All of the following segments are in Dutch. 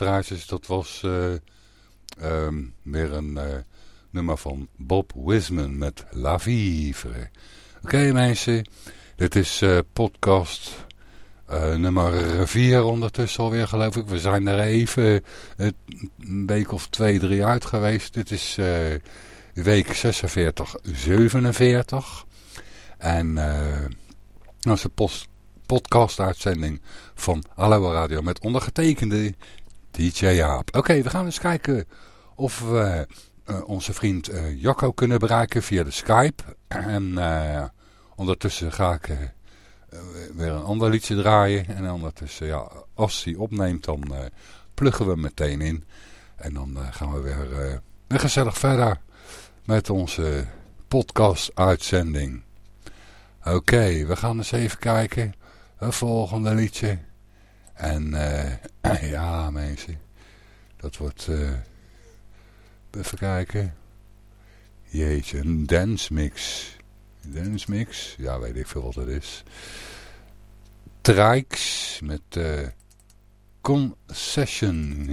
Luisteraars, dat was uh, weer een uh, nummer van Bob Wisman met La Vivre. Oké mensen, dit is uh, podcast nummer 4 ondertussen alweer geloof ik. We zijn er even een week of twee, drie uit geweest. Dit is week 46, 47. En dat is post podcast uitzending van Hallo Radio met ondergetekende DJ Jaap. Oké, we gaan eens kijken of we uh, onze vriend uh, Jacco kunnen bereiken via de Skype. En uh, ondertussen ga ik weer een ander liedje draaien. En ondertussen, ja, als hij opneemt, dan pluggen we meteen in. En dan gaan we weer, weer gezellig verder met onze podcast-uitzending. Oké, we gaan eens even kijken. Het volgende liedje. En uh, ja mensen, dat wordt, uh, even kijken. Jeetje, een dance mix. Dance mix, ja weet ik veel wat het is. Trikes met uh, Concession.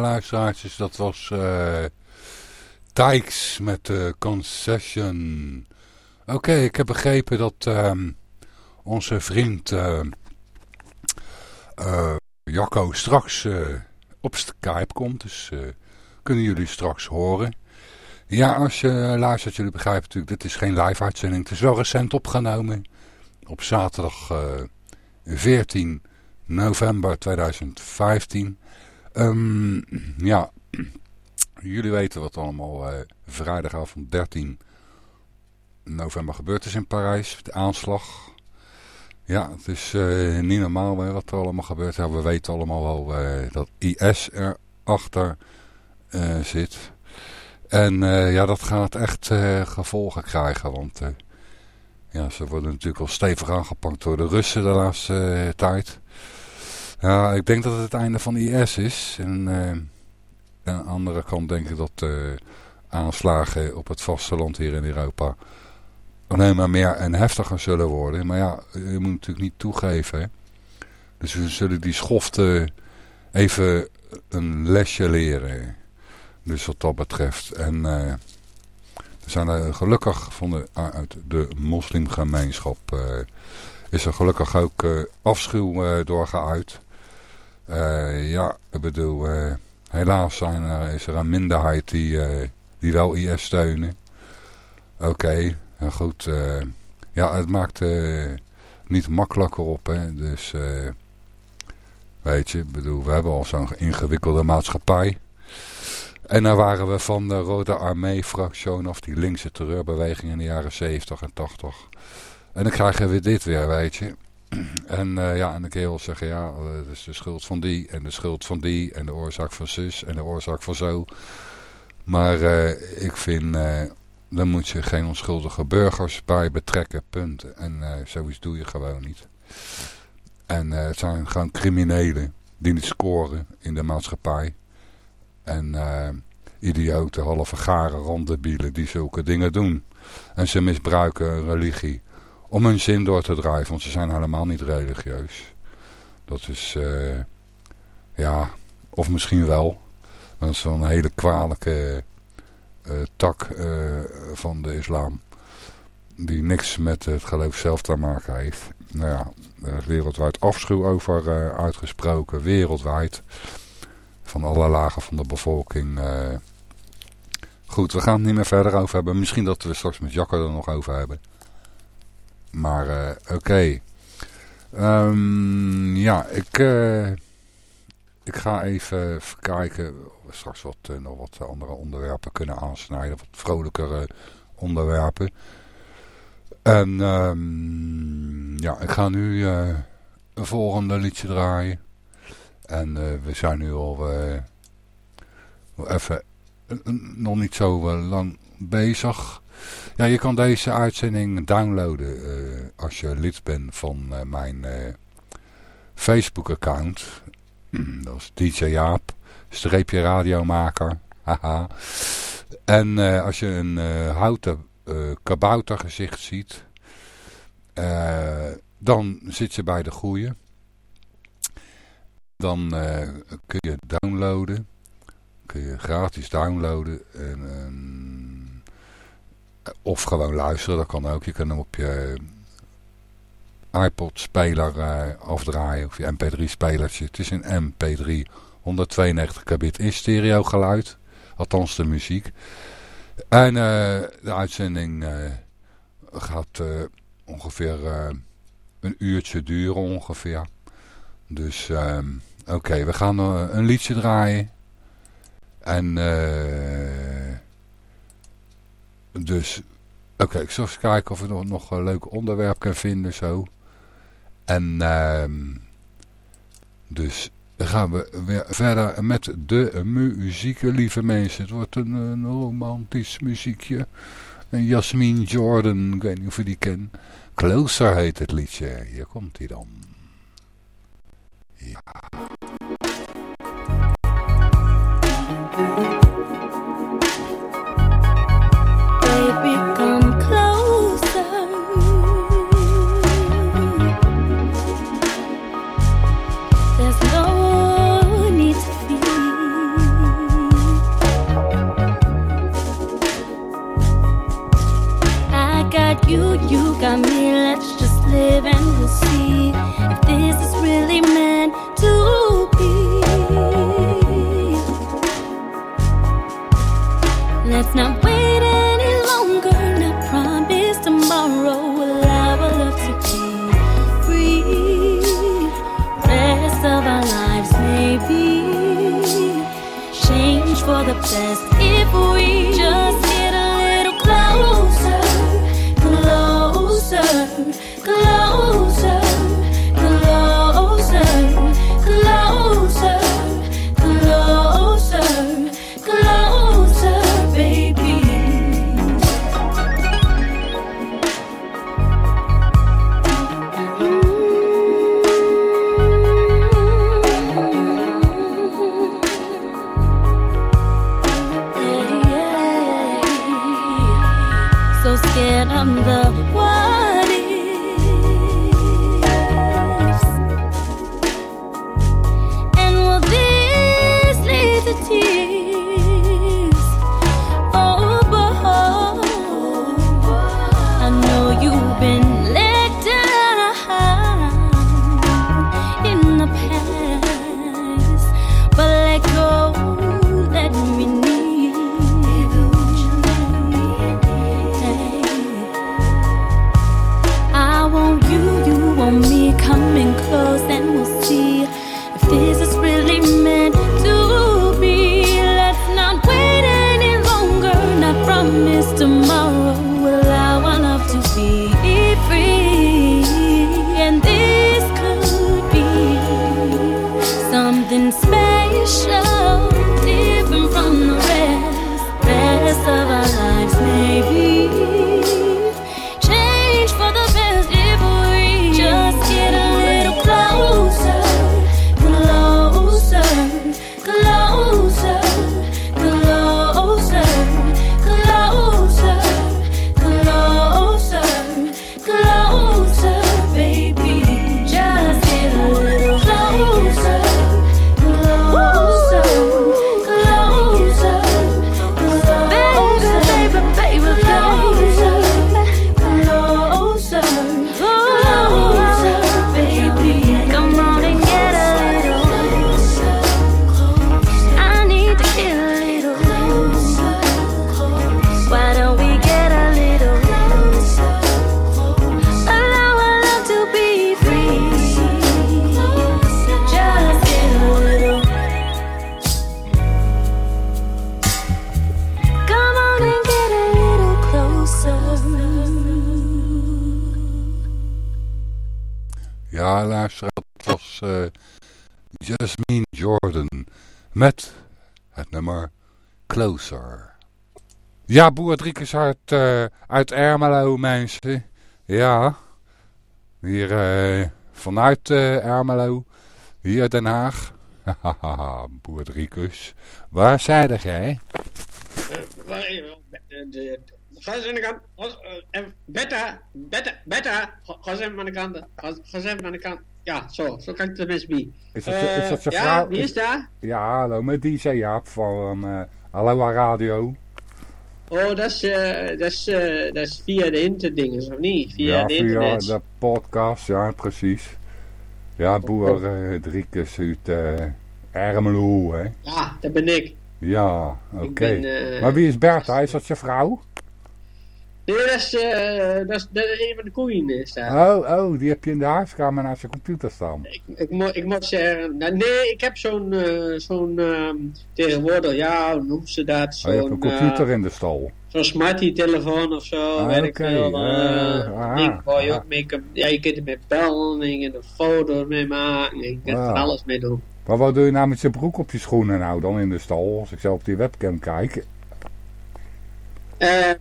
Ja, dat was uh, Dykes met de Concession. Oké, ik heb begrepen dat ehm, onze vriend uh, Jacco straks op Skype komt. Dus kunnen jullie straks horen. Ja, als je luistert, jullie begrijpen natuurlijk, dit is geen live uitzending. Het is wel recent opgenomen. Op zaterdag 14 november 2015. Um, ja, jullie weten wat allemaal uh, vrijdagavond 13 november gebeurd is in Parijs. De aanslag. Ja, het is uh, niet normaal wat er allemaal gebeurt. We weten allemaal wel uh, dat IS erachter zit. En ja, dat gaat echt gevolgen krijgen. Want ja, ze worden natuurlijk al stevig aangepakt door de Russen de laatste tijd. Ja, ik denk dat het het einde van IS is. En uh, aan de andere kant denk ik dat uh, aanslagen op het vasteland hier in Europa alleen maar meer en heftiger zullen worden. Maar ja, je moet natuurlijk niet toegeven. Dus we zullen die schoften even een lesje leren. Dus wat dat betreft. En uh, er zijn er gelukkig van de, uit de moslimgemeenschap... is er gelukkig ook afschuw doorgeuit. Uh, ja, ik bedoel, uh, helaas zijn er, is er een minderheid die, uh, die wel IS steunen. Oké, goed. ja, het maakt niet makkelijker op, hè. Dus, weet je, bedoel, we hebben al zo'n ingewikkelde maatschappij. En dan waren we van de Rode Armee-fractie of die linkse terreurbeweging in de jaren 70 en 80. En dan krijgen we dit weer, weet je. En uh, ja, en dan kun je wel zeggen, ja, uh, het is de schuld van die en de schuld van die en de oorzaak van zus en de oorzaak van zo. Maar uh, ik vind, dan moet je geen onschuldige burgers bij betrekken, punt. En zoiets doe je gewoon niet. En het zijn gewoon criminelen die niet scoren in de maatschappij. En idioten, halve garen, randdebielen die zulke dingen doen. En ze misbruiken religie om hun zin door te drijven. Want ze zijn helemaal niet religieus. Dat is, uh, ja, of misschien wel. Dat is een hele kwalijke uh, tak uh, van de islam. Die niks met het geloof zelf te maken heeft. Nou ja, er is wereldwijd afschuw over uitgesproken. Wereldwijd. Van alle lagen van de bevolking. Goed, we gaan het niet meer verder over hebben. Misschien dat we straks met Jacco er nog over hebben. Maar uh, oké. Um, ja, ik, uh, ik ga even, kijken of we straks wat, uh, nog wat andere onderwerpen kunnen aansnijden. Wat vrolijkere onderwerpen. En um, ja, ik ga nu een volgende liedje draaien. En we zijn nu al even nog niet zo lang bezig. Ja, je kan deze uitzending downloaden uh, als je lid bent van uh, mijn uh, Facebook account. Dat is DJ Jaap, streepje radiomaker. Haha. En als je een houten kaboutergezicht ziet, dan zit je bij de goeie. Dan kun je downloaden. Kun je gratis downloaden. En, of gewoon luisteren, dat kan ook. Je kan hem op je iPod-speler uh, afdraaien. Of je MP3-spelertje. Het is een MP3 192 kbit in stereo geluid. Althans de muziek. En uh, de uitzending uh, gaat ongeveer een uurtje duren ongeveer. Dus ehm, oké, we gaan een liedje draaien. En... eh dus, oké, ik zal eens kijken of ik nog, nog een leuk onderwerp kan vinden zo. En, uh, dus gaan we weer verder met de muziek, lieve mensen. Het wordt een, een romantisch muziekje. En Jasmine Jordan, ik weet niet of je die kent. Closer heet het liedje. Hier komt hij dan. Ja. You, you got me. Let's just live and we'll see if this is really meant to be. Let's not wait Ja, Boer Driekes uit, eh, uit Ermelo, mensen. Ja, hier eh, vanuit eh, Ermelo, hier Den Haag. Hahaha, Boer Driekes. Waar zei jij? Ga eens aan de Beta, beta, beta. Ga even aan de kant. Ga aan de kant. Ja, zo. Zo kan ik het tenminste bij. Is dat, is dat zijn ja, vrouw? wie is daar? Ja, hallo, met DJ Jaap van Aloha Radio. Oh, dat is, eh, dat is, eh, dat is via de interdinges, of niet? Via ja, de via internet. de podcast, ja, precies. Ja, Boer eh Driekes uit eh Ermelo, hè. Ja, dat ben ik. Ja, oké. Maar wie is Bertha? Is dat je vrouw? Nee, dat is, eh, dat is, dat is een van de koeien is daar. Oh, oh, die heb je in de huiskamer naast je computer staan. Ik, ik, mo ik moet zeggen, nou, nee, ik heb zo'n, eh, zo'n ehm, tegenwoordig, ja, hoe noemt ze dat? Oh, je hebt Zo'n een computer eh, in de stal. zo'n smartie telefoon of zo, Ah, weet ik veel. eh, eh, ah, ding waar je ah. ook mee kan, ja, je kunt er mee bellen, en je kunt er foto's mee maken, en je kunt er Ah. alles mee doen. Maar wat doe je nou met je broek op je schoenen nou dan in de stal? Als ik zo op die webcam kijk. Ehm,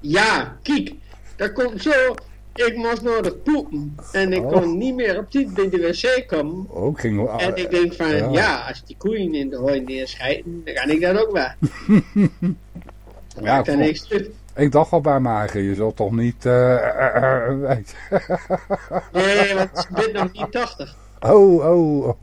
ja, kijk, dat komt zo, ik moest nodig poepen, en ik Oh. kon niet meer op die bij de wc komen. Oh, ik ging... En ik denk van, ja. ja. als die koeien in de hooi neerscheiden, dan kan ik dat ook wel. Ja, er klopt. niks. Ik dacht al bij mij, je zult toch niet... eh, eh, eh, weet. Nee, want ik ben nog niet 80. Oh, oh.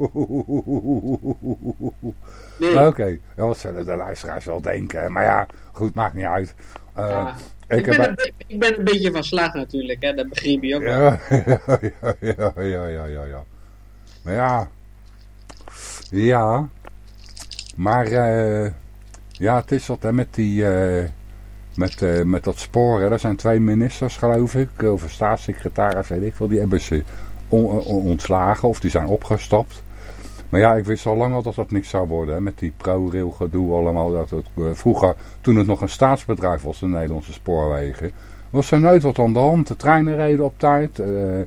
Nee. Oké, ja, wat zullen de luisteraars wel denken. Maar ja, goed, maakt niet uit. eh, Ja. Ik, Ik, heb... ben een, ik ben een beetje van slag natuurlijk, hè. dat begrijp je ook wel. Ja, ja, ja, ja, ja, ja, ja. Maar ja, ja, maar eh, ja, het is wat hè, met die, eh, met, eh, met dat sporen. Er zijn twee ministers, geloof ik, of staatssecretaris, weet ik veel, die hebben ze on- on- ontslagen of die zijn opgestapt. Maar ja, ik wist al lang al dat dat niks zou worden, hè, met die ProRail gedoe allemaal. Dat het, eh, vroeger, toen het nog een staatsbedrijf was, de Nederlandse spoorwegen, was er nooit wat aan de hand. De treinen reden op tijd. eh,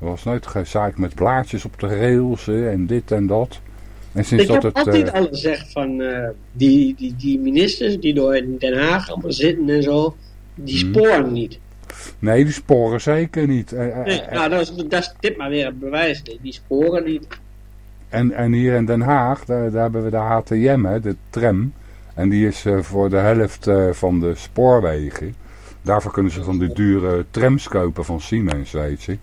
er was nooit gezaakt met blaadjes op de rails eh, en dit en dat. En sinds Ik dat heb het... altijd eh, al gezegd van eh, die, die, die ministers die door in Den Haag allemaal zitten en zo, die Mhm. sporen niet. nee, die sporen zeker niet. Eh, eh, Nee, eh, nou, dat is, dat is dit maar weer een bewijs. Die sporen niet. En, en hier in Den Haag, daar, daar hebben we de HTM, hè, de tram. En die is eh, voor de helft eh, van de spoorwegen. Daarvoor kunnen ze van die dure trams kopen van Siemens, weet je.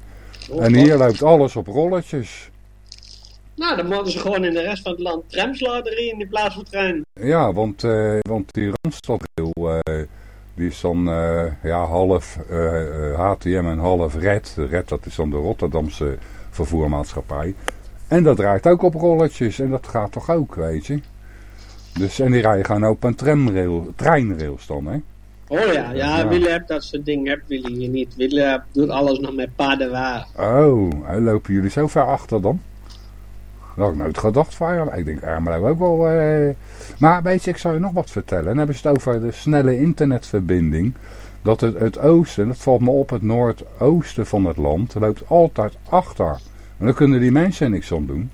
En hier loopt alles op rolletjes. Nou, dan moeten ze gewoon in de rest van het land trams laten in plaats van trein. Ja, want, eh, want die Randstadrail, die is dan ja, half HTM en half RED. De RED dat is dan de Rotterdamse vervoermaatschappij. En dat draait ook op rolletjes en dat gaat toch ook, weet je. Dus, en die rijden gewoon op een tramrail, treinrails dan, hè. Oh ja, ja, Ja. Willem dat soort dingen, heeft Willy hier niet. Willem doet alles nog met paardenwagen. Oh, en lopen jullie zo ver achter dan? Dat had ik nooit gedacht van. Ik denk, Ermelo ook wel... eh. Maar weet je, ik zal je nog wat vertellen. Dan hebben ze het over de snelle internetverbinding. Dat het, het oosten, dat valt me op, het noordoosten van het land, loopt altijd achter. En daar kunnen die mensen niks aan doen.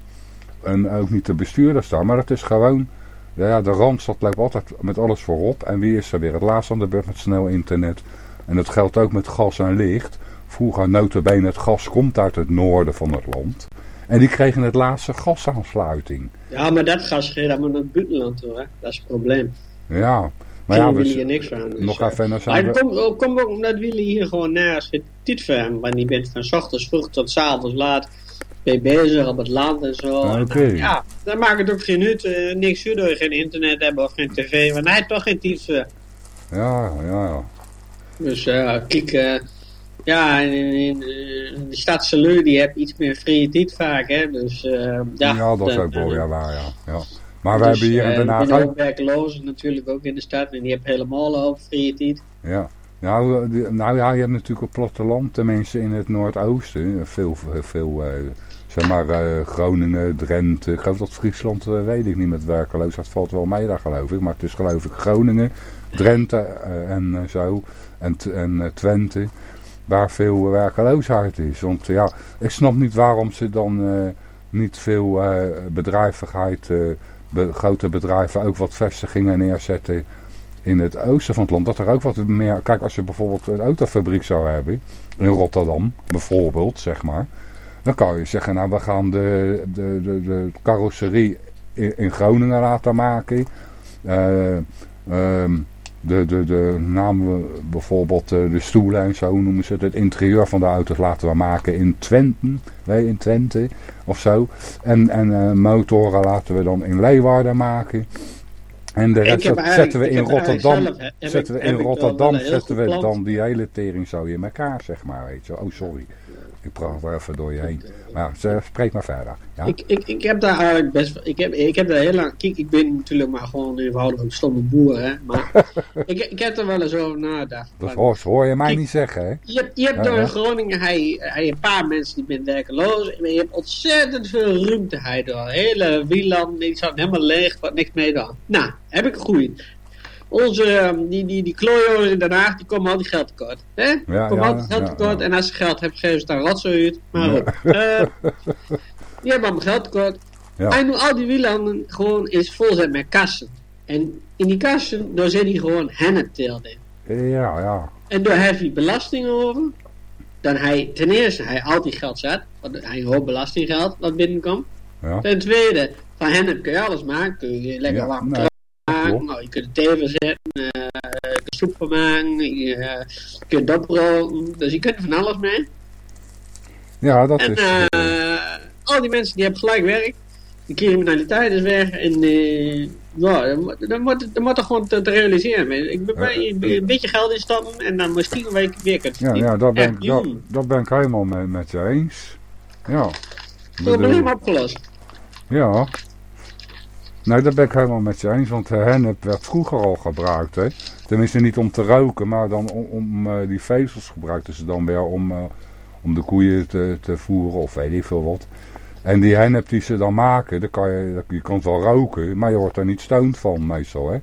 En ook niet de bestuurders daar, maar het is gewoon... Ja, de Randstad loopt altijd met alles voorop. En wie is er weer het laatst aan de beurt met snel internet? En dat geldt ook met gas en licht. Vroeger notabene het gas komt uit het noorden van het land. En die kregen het laatste gasaansluiting. Ja, maar dat gas gaat allemaal naar het buitenland toe, hè. Dat is het probleem. Ja, maar ja, ja, we, Willy er niks van. Dus, nog even Maar zijn het we... komt ook, omdat Willy hier gewoon zit dit ver. Want die bent van ochtends vroeg tot 's avonds laat mee bezig op het land en zo. Ja, dan maakt het ook geen nut. eh, niks uit dat je geen internet hebt of geen tv. Want hij heeft toch geen voor. Ja, ja, ja. Dus eh kijk, eh, ja, in, in, de stad Saleu die heeft iets meer vrije tijd vaak, hè. Dus ja. Ja, dat is ook wel ja, waar, ja. ja. Maar wij dus, hebben hier in eh, Den Haag er zijn ook... werklozen natuurlijk ook in de stad. En die hebben helemaal al vrije tijd. Ja. Nou, die- nou ja, je hebt natuurlijk op platteland, tenminste in het noordoosten, veel, veel eh, zeg maar eh, Groningen, Drenthe, ik geloof dat Friesland, eh, weet ik niet met werkeloosheid, valt wel mee daar geloof ik, maar het is geloof ik Groningen, Drenthe eh, en eh, zo, en, en eh, Twente, waar veel werkeloosheid is. Want ja, ik snap niet waarom ze dan eh, niet veel eh, bedrijvigheid, eh, be- grote bedrijven ook wat vestigingen neerzetten in het oosten van het land. Dat er ook wat meer... Kijk, als je bijvoorbeeld een autofabriek zou hebben, in Rotterdam bijvoorbeeld, zeg maar. Dan kan je zeggen, nou we gaan de, de, de, carrosserie in, in Groningen laten maken. Eh, ehm, de, de, de namen bijvoorbeeld eh, de stoelen en zo noemen ze het. Het interieur van de auto's laten we maken in Twente, nee, in Twente of zo. En, en eh, motoren laten we dan in Leeuwarden maken. En de rest zetten we in Rotterdam. zelf, zetten we in Rotterdam zetten we dan die hele tering zo in elkaar, zeg maar, weet je. Oh, sorry. Ik praat wel even door je heen. Maar ja, spreek maar verder. Ja? Ik, ik, ik heb daar eigenlijk best ik heb, ik heb daar heel lang kijk ik ben natuurlijk maar gewoon een eenvoudige stomme boer hè maar ik, ik heb er wel eens over nagedacht Dat hoor, hoor je mij Kijk, niet zeggen, hè? je hebt, je hebt Ja, door ja. Groningen hij, hij een paar mensen die zijn werkeloos en je hebt ontzettend veel ruimte hij door hele wieland die staan helemaal leeg wat niks mee dan nou heb ik een goeie onze, ehm, die, die, die klooien in Den Haag, die komen altijd geld tekort. Hè? Ja, komen ja, altijd geld tekort. ja. En als ze geld hebben, geven ze aan rotzooi uit. Maar goed. Eh, die hebben allemaal geld tekort. Ja. En nu al die wielanden gewoon is vol zijn met kassen. En in die kassen, daar zit hij gewoon hennepteelt in. Ja, ja. En daar heeft hij belasting over. Dan hij, ten eerste, hij altijd geld zet. Want hij hoop belastinggeld wat binnenkomt. ja. Ten tweede, van hennep kun je alles maken. Kun je lekker warm nee, maken. klopt. Nou, je kunt thee van zetten. eh, je kunt soep van maken. Je, eh, je kunt doproken. Dus je kunt er van alles mee. Ja, dat En is... eh, eh, al die mensen die hebben gelijk werk. de criminaliteit is weg en eh, ja, dan moet- dan moet, dan moet er gewoon te, te realiseren. Ik ben bij een, beetje geld instappen en dan misschien een week weer kunt Ja, ja dat, ben, ik- dat, joh. dat ben ik helemaal met, met je eens. Ja. Probleem bedoel, opgelost. Ja. Nee, dat ben ik helemaal met je eens, want eh, hennep werd vroeger al gebruikt, hè. Tenminste niet om te roken, maar dan om, eh, die vezels gebruikten ze dan weer om, eh, om de koeien te, te voeren of weet ik veel wat. En die hennep die ze dan maken, daar kan je, je kan het wel roken, maar je wordt er niet stoned van meestal, hè.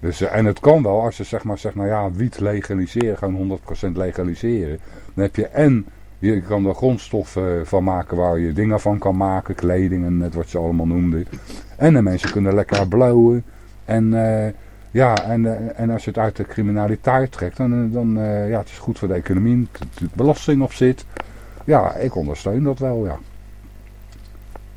Dus, en het kan wel, als je zeg maar zegt, nou ja, wiet legaliseren, gewoon 100% legaliseren. Dan heb je en, je kan er grondstoffen van maken waar je dingen van kan maken, kleding en net wat je allemaal noemde. En de mensen kunnen lekker blowen. En eh, ja, en, eh, en als je het uit de criminaliteit trekt, dan, eh, dan eh, ja, het is goed voor de economie, er belasting op zit. Ja, ik ondersteun dat wel, ja.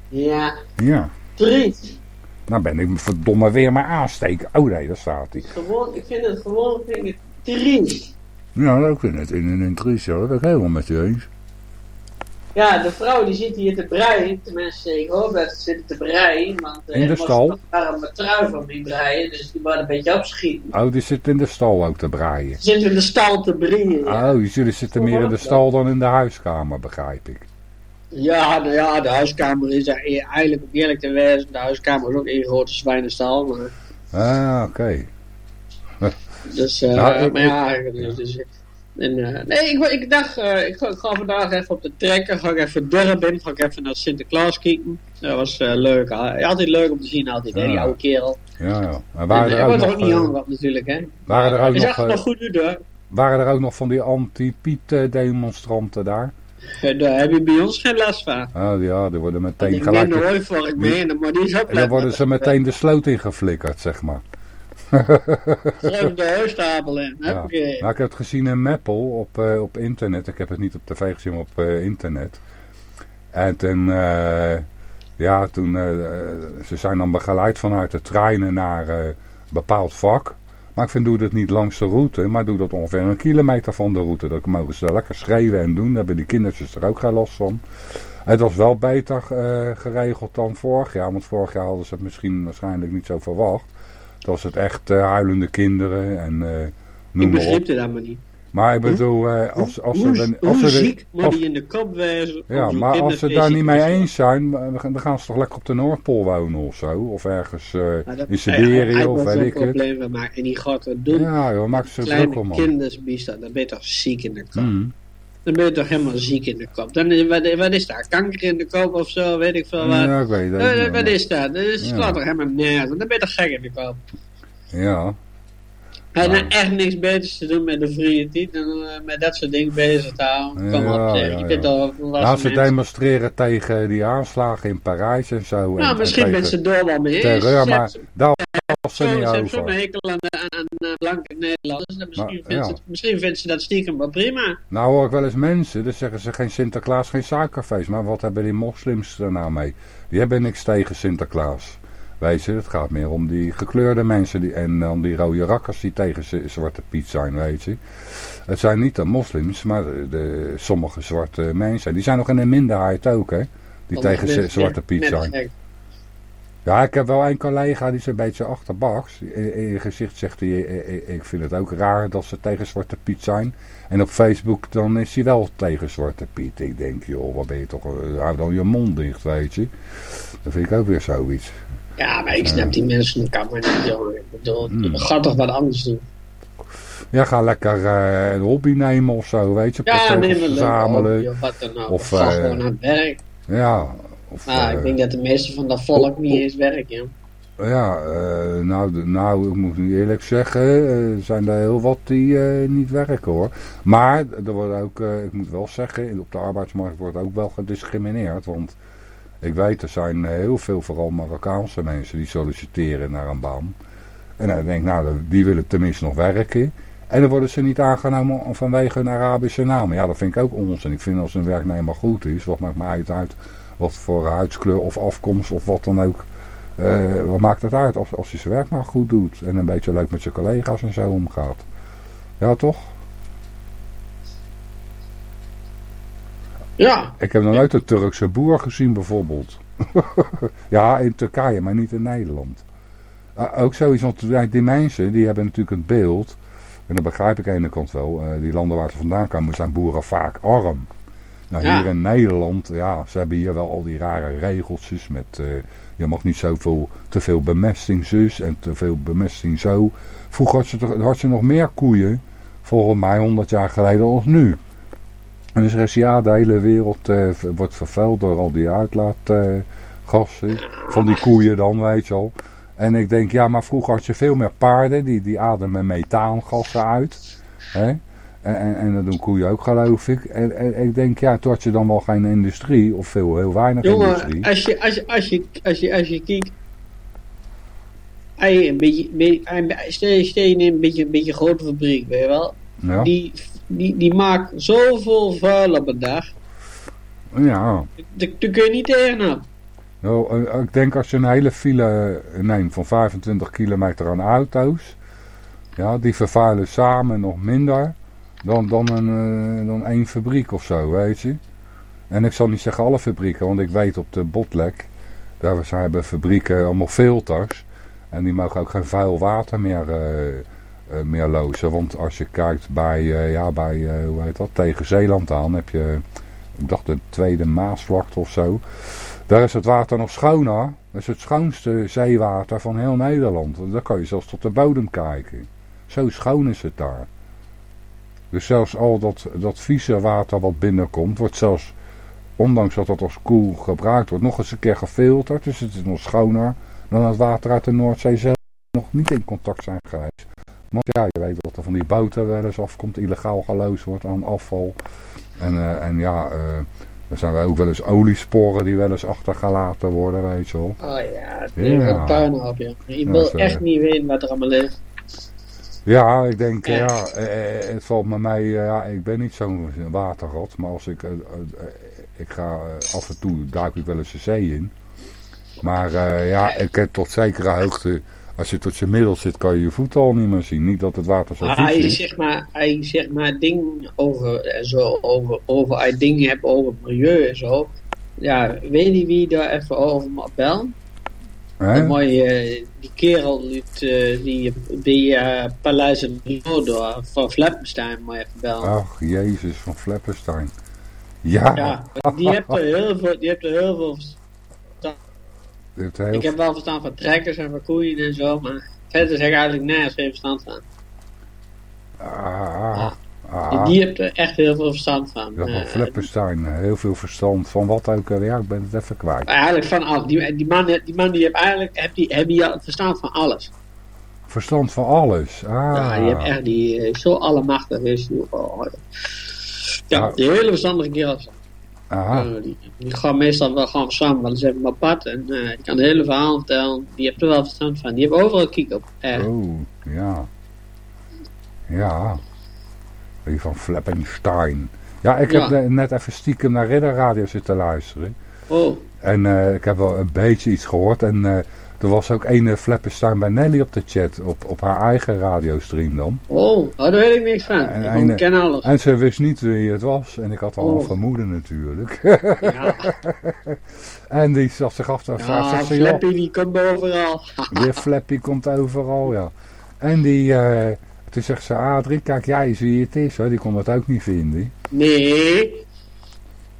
Ja, Ja, triest. nou ben ik verdomme weer maar aansteken. Oh nee, daar staat hij. Gewoon, ik vind het gewoon vind ik het triest. Ja, ik vind het in een intrisie, dat ben ik helemaal met je eens. Ja, de vrouw die zit hier te breien. Tenminste, ik hoop dat ze zitten te breien. Want eh, In de er stal? een trui van mee breien. Dus die wordt een beetje opschieten. Oh, die zit in de stal ook te braaien. Ze zitten in de stal te breien. Ja, Oh, jullie zitten meer in de stal dan in de huiskamer, begrijp ik. ja, nou ja, de huiskamer is e- eigenlijk om eerlijk te wezen. De huiskamer is ook één grote zwijnenstal. Maar, Ah, oké. dus, eh, Nou, ik- maar ja, dus, dus, en, eh, nee, ik, ik dacht, eh, ik, ga, ik ga vandaag even op de trekker. Ga ik even dorp in. Ga ik even naar Sinterklaas kijken. Dat was eh, leuk. Ah, Altijd leuk om te zien, altijd, hè, die oude kerel. Ja, ja. Maar En, waren er ook wordt nog, ook niet jong wat natuurlijk, hè. waren er ook nog, zag er nog goed uit, hoor. waren er ook nog van die anti-Piet-demonstranten daar? Daar heb je bij ons geen last van. Oh ja, die worden meteen Ik gelijk... ben er ooit voor ik mee, en dan moet die En dan worden ze meteen de sloot ingeflikkerd, zeg maar. Schrijf de huistapel in. Ja. Nou, ik heb het gezien in Meppel op, eh, op internet. Ik heb het niet op tv gezien, maar op eh, internet. En toen, eh, ja, toen, ze zijn dan begeleid vanuit de treinen naar een bepaald vak. Maar ik vind, doe dat niet langs de route, maar doe dat ongeveer een kilometer van de route. Dan mogen ze lekker schreeuwen en doen. Dan hebben die kindertjes er ook geen last van. Het was wel beter geregeld dan vorig jaar. Want vorig jaar hadden ze het misschien waarschijnlijk niet zo verwacht. Toen was het echt eh, huilende kinderen en eh Ik noem maar op. begreep het allemaal niet. Maar ik bedoel, eh, als, als hoe ze... dan- hoe Als ze ziek moet die in de kop wezen? ja, maar als ze daar niet mee eens zijn, dan gaan ze toch lekker op de Noordpool wonen of zo. Of ergens Maar dat- in Siberië of weet ik het. maken en die gaat het doen. Ja joh, maak ze druk om Kleine kindersbiest, dan ben je toch ziek in de kop. Mm. Dan ben je toch helemaal ziek in de kop. Dan, is- wat, wat is daar? Kanker in de kop of zo, weet ik veel wat. Ja, ik weet het. Eh, wat is dat? Dat slaat toch helemaal nergens. Dan ben je toch gek in de kop. Ja, Hij heeft Nou. nou echt niks beters te doen met de vrije tijd eh, met dat soort dingen bezig te houden. Kom Ja, op, zeg. ja, je bent ja. al een volwassen nou, ze demonstreren tegen die aanslagen in Parijs en zo. Nou, en misschien ben ze door wel mee terreur, Ze maar hebben- daar was ze ze niet hebben zo'n over. hekel aan, aan, aan eh, blanke Nederlanders. En Misschien, Maar, vindt ja. ze, misschien vindt ze dat stiekem wel prima. Nou hoor ik wel eens mensen, dan zeggen ze geen Sinterklaas, geen suikerfeest. Maar wat hebben die moslims er nou mee? Die hebben niks tegen Sinterklaas. Weet je, het gaat meer om die gekleurde mensen die, en dan die rode rakkers die tegen Zwarte Piet zijn, weet je. Het zijn niet de moslims, maar de, sommige zwarte mensen. Die zijn nog in de minderheid ook, hè. Die Sommige tegen Zwarte Piet zijn. Ja, ik heb wel een collega die is een beetje achterbaks. In, in je gezicht zegt hij, "Ik- ik- ik vind het ook raar dat ze tegen Zwarte Piet zijn. En op Facebook dan is hij wel tegen Zwarte Piet. Ik denk, joh, wat ben je toch, eh, hou dan je mond dicht, weet je. Dat vind ik ook weer zoiets. Ja, maar ik snap die mensen de kamer niet, jongen. Ik bedoel, Hmm. ga toch wat anders doen. Ja, ga lekker eh, een hobby nemen of zo, weet je. Ja, neem een verzamelen. of wat dan ook. Of, Of ga eh, gewoon aan het werk. Ja, of, Maar eh, ik denk dat de meeste van dat volk niet eens werken. Ja, eh, nou, nou, ik moet nu eerlijk zeggen, er zijn er heel wat die niet werken hoor. Maar er wordt ook, ik moet wel zeggen, op de arbeidsmarkt wordt ook wel gediscrimineerd. Want ik weet, er zijn heel veel, vooral Marokkaanse mensen, die solliciteren naar een baan. En dan denk ik, nou, die willen tenminste nog werken. En dan worden ze niet aangenomen vanwege hun Arabische naam. Ja, dat vind ik ook onzin. Ik vind als een werknemer goed is, wat maakt mij uit, uit wat voor huidskleur of afkomst of wat dan ook. Eh, wat maakt het uit als, als hij zijn werk maar goed doet en een beetje leuk met zijn collega's en zo omgaat. Ja, toch? Ja, Ik heb nog nooit een Turkse boer gezien bijvoorbeeld. ja, in Turkije, maar niet in Nederland. Uh, ook zoiets, want die mensen die hebben natuurlijk een beeld, en dat begrijp ik aan de ene kant wel, uh, die landen waar ze vandaan komen zijn boeren vaak arm. Nou, Ja. hier in Nederland, ja, ze hebben hier wel al die rare regeltjes met, uh, je mag niet zoveel, te veel bemesting zus en te veel bemesting zo. Vroeger had ze, had ze nog meer koeien, volgens mij 100 jaar geleden als nu. En dus is ja, de hele wereld eh, wordt vervuild door al die uitlaatgassen. van die koeien dan, weet je wel. En ik denk, ja, maar vroeger had je veel meer paarden, die, die ademen methaangassen uit. Hè? En, en, en dat doen koeien ook, geloof ik. En, en ik denk, ja, toen had je dan wel geen industrie, of veel, heel weinig Jongen, industrie. als je, als je, als je, als je, als je kijkt. Als je een beetje, stel je stel je neemt een beetje, een beetje grote fabriek, weet je wel. Ja, Die, die, die maakt zoveel vuil op een dag. ja. Daar kun je niet tegenop. Nou, eh, ik denk als je een hele file neemt van 25 kilometer aan auto's, ja, die vervuilen samen nog minder dan, dan, een, eh, dan één fabriek of zo, weet je. En ik zal niet zeggen alle fabrieken, want ik weet op de Botlek, daar ze hebben fabrieken allemaal filters. En die mogen ook geen vuil water meer, eh, eh, meer lozen. Want als je kijkt bij, eh, ja, bij eh, hoe heet dat, tegen Zeeland aan, heb je, ik dacht de tweede Maasvlakte of zo. Daar is het water nog schoner. Dat is het schoonste zeewater van heel Nederland. Daar kan je zelfs tot de bodem kijken. Zo schoon is het daar. Dus zelfs al dat, dat vieze water wat binnenkomt, wordt zelfs, ondanks dat dat als koel gebruikt wordt, nog eens een keer gefilterd. Dus het is nog schoner dan het water uit de Noordzee zelf nog niet in contact zijn geweest. Want ja, je weet dat er van die boten wel eens afkomt, illegaal geloosd wordt aan afval. En, eh, en ja, eh, er zijn ook wel eens oliesporen die wel eens achtergelaten worden, weet je wel. Oh ja, het is Ja. een puinhoop, ja. Ja, wil zo, echt niet weten wat er allemaal ligt. Ja, ik denk, Ja. ja, eh, eh, het valt met mij, eh, ja, ik ben niet zo'n waterrat, maar als ik, eh, eh, eh, ik ga eh, af en toe, duik ik wel eens de zee in. Maar eh, ja, ik heb tot zekere hoogte, als je tot je middel zit, kan je je voeten al niet meer zien. Niet dat het water zo Maar hij is. zeg maar, hij zeg maar dingen over, eh, zo, over, over, hij dingen hebt over het milieu en zo. Ja, weet je wie daar even over mag bellen? Een mooie, eh, die kerel uit, eh, die, die eh Paleis en Noordor van Fleppenstein moet je even bellen. Ach, Jezus van Fleppenstein. Ja, Ja, die hebt er heel veel, die hebt er heel veel heel Ik heb wel verstand van trekkers en van koeien en zo, maar verder zeg ik eigenlijk nergens geen verstand van. Ah, ah, Die hebt er echt heel veel verstand van. Van Eh, Fleppenstein, heel veel verstand van wat ook. eh, Ja, ik ben het even kwijt. eigenlijk van alles. Die, die man, die man die heeft eigenlijk heb die, heb die verstand van alles. Verstand van alles. Ah, Ja, die heeft echt die eh, zo allemachtig is. die- oh, ja, Ja. die hele verstandige kerel. Eh, die, die gaan meestal wel gewoon samen, wel eens even op pad. En die kan het hele verhaal vertellen. Die heeft er wel verstand van. Die heeft overal kiek op. Echt. Oh, ja. Ja. Die van Fleppenstein. Ja, ik heb Ja. net even stiekem naar Ridder Radio zitten luisteren. Oh, En eh, ik heb wel een beetje iets gehoord. En er was ook een Fleppenstein bij Nelly op de chat. Op, op haar eigen radiostream dan. oh, daar weet ik niks van. En ik een- ken alles. En ze wist niet wie het was. En ik had al een Oh. vermoeden natuurlijk. Ja, en die zat zich af te ja vragen. joh, Flappy die komt overal. Weer Flappy komt overal, ja. En die, eh, toen zegt ze, Adrie, kijk jij eens wie het is. Hoor. Die kon dat ook niet vinden. Nee,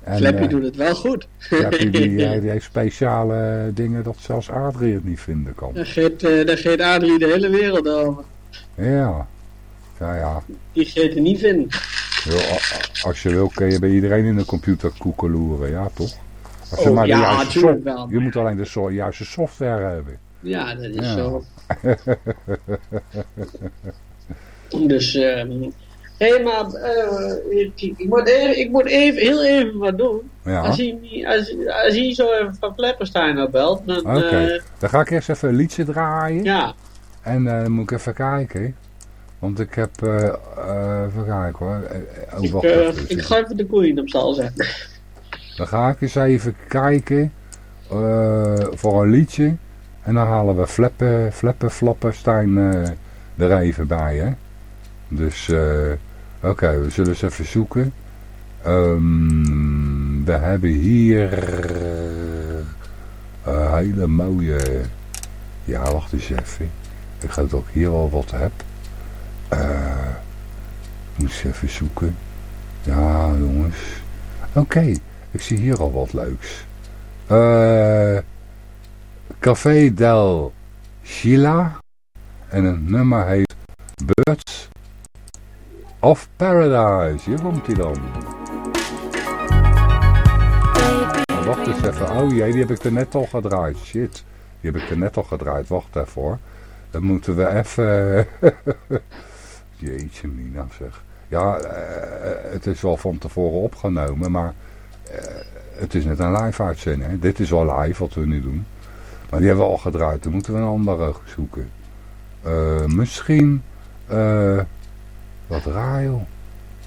En, Flappy eh, doet het wel goed. Flappy die, die heeft speciale dingen dat zelfs Adrie het niet vinden kan. Daar geeft, eh, daar geeft Adrie de hele wereld over. Ja. Ja, ja. Die geeft het niet vinden. Als je wil kun je bij iedereen in de computer koekeloeren, ja toch? Als je Oh, maar de ja, juiste natuurlijk wel. Je moet alleen de so- juiste software hebben. Ja, dat is Ja. zo. dus, ehm hé, maar eh, ik, moet even, ik moet even, heel even wat doen. Ja. Als, hij, als, als hij zo even van Plepperstein opbelt, dan... Oké. eh, Dan ga ik eerst even een liedje draaien. ja, En eh, dan moet ik even kijken. Want ik heb... even kijken hoor. Oh, ik, wacht even. ik ga even de koeien op stal zetten. Dan ga ik eens even kijken voor een liedje. En dan halen we Fleppen, Fleppen Flapperstein eh er even bij, hè. Dus, eh, oké, we zullen eens even zoeken. Ehm, we hebben hier... eh, hele mooie... Ja, wacht eens even. Ik geloof dat ik hier al wat heb. Eh... moet eens even zoeken. Ja, jongens. Oké, ik zie hier al wat leuks. Eh... Café del Sheila. En het nummer heet Birds of Paradise. Hier komt hij dan. Oh, wacht eens even. Oh jee, die heb ik er net al gedraaid. Shit. Die heb ik er net al gedraaid. Wacht even hoor. Dan moeten we even... Jeetje mina zeg. Ja, uh, het is wel van tevoren opgenomen, maar uh, het is net een live uitzending. Dit is wel live wat we nu doen. Maar die hebben we al gedraaid. Dan moeten we een andere zoeken. Uh, misschien... wat raar joh.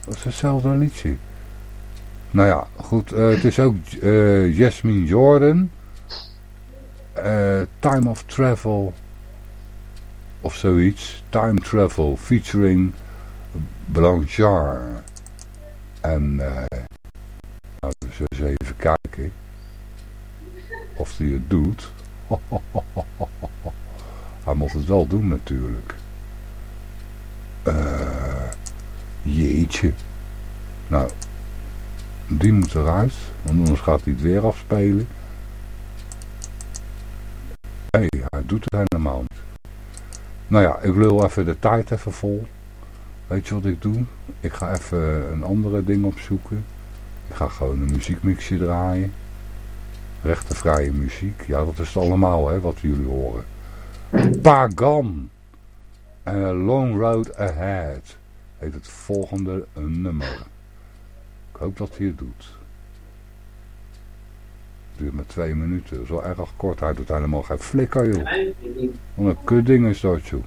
Dat is hetzelfde liedje. Nou ja, goed. het is ook Jasmine Jordan. Time of Travel of zoiets. Time Travel featuring Blanchard. En nou, we eens even kijken of hij het doet. hij moet het wel doen natuurlijk. Uh, jeetje. Nou, die moet eruit, want anders gaat hij het weer afspelen. Hey, hij doet het helemaal niet. Nou ja, ik lul even de tijd even vol. Weet je wat ik doe? Ik ga even een andere ding opzoeken. Ik ga gewoon een muziekmixje draaien. Rechtenvrije muziek. Ja, dat is het allemaal hè, wat jullie horen. Pagan. En A Long Road Ahead. Heet het volgende nummer. Ik hoop dat hij het doet duurt maar twee minuten. Dat is wel erg kort. Hij doet helemaal geen flikker, joh. Wat een kutding is dat, joh.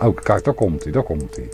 Oh, kijk, daar komt hij, daar komt hij.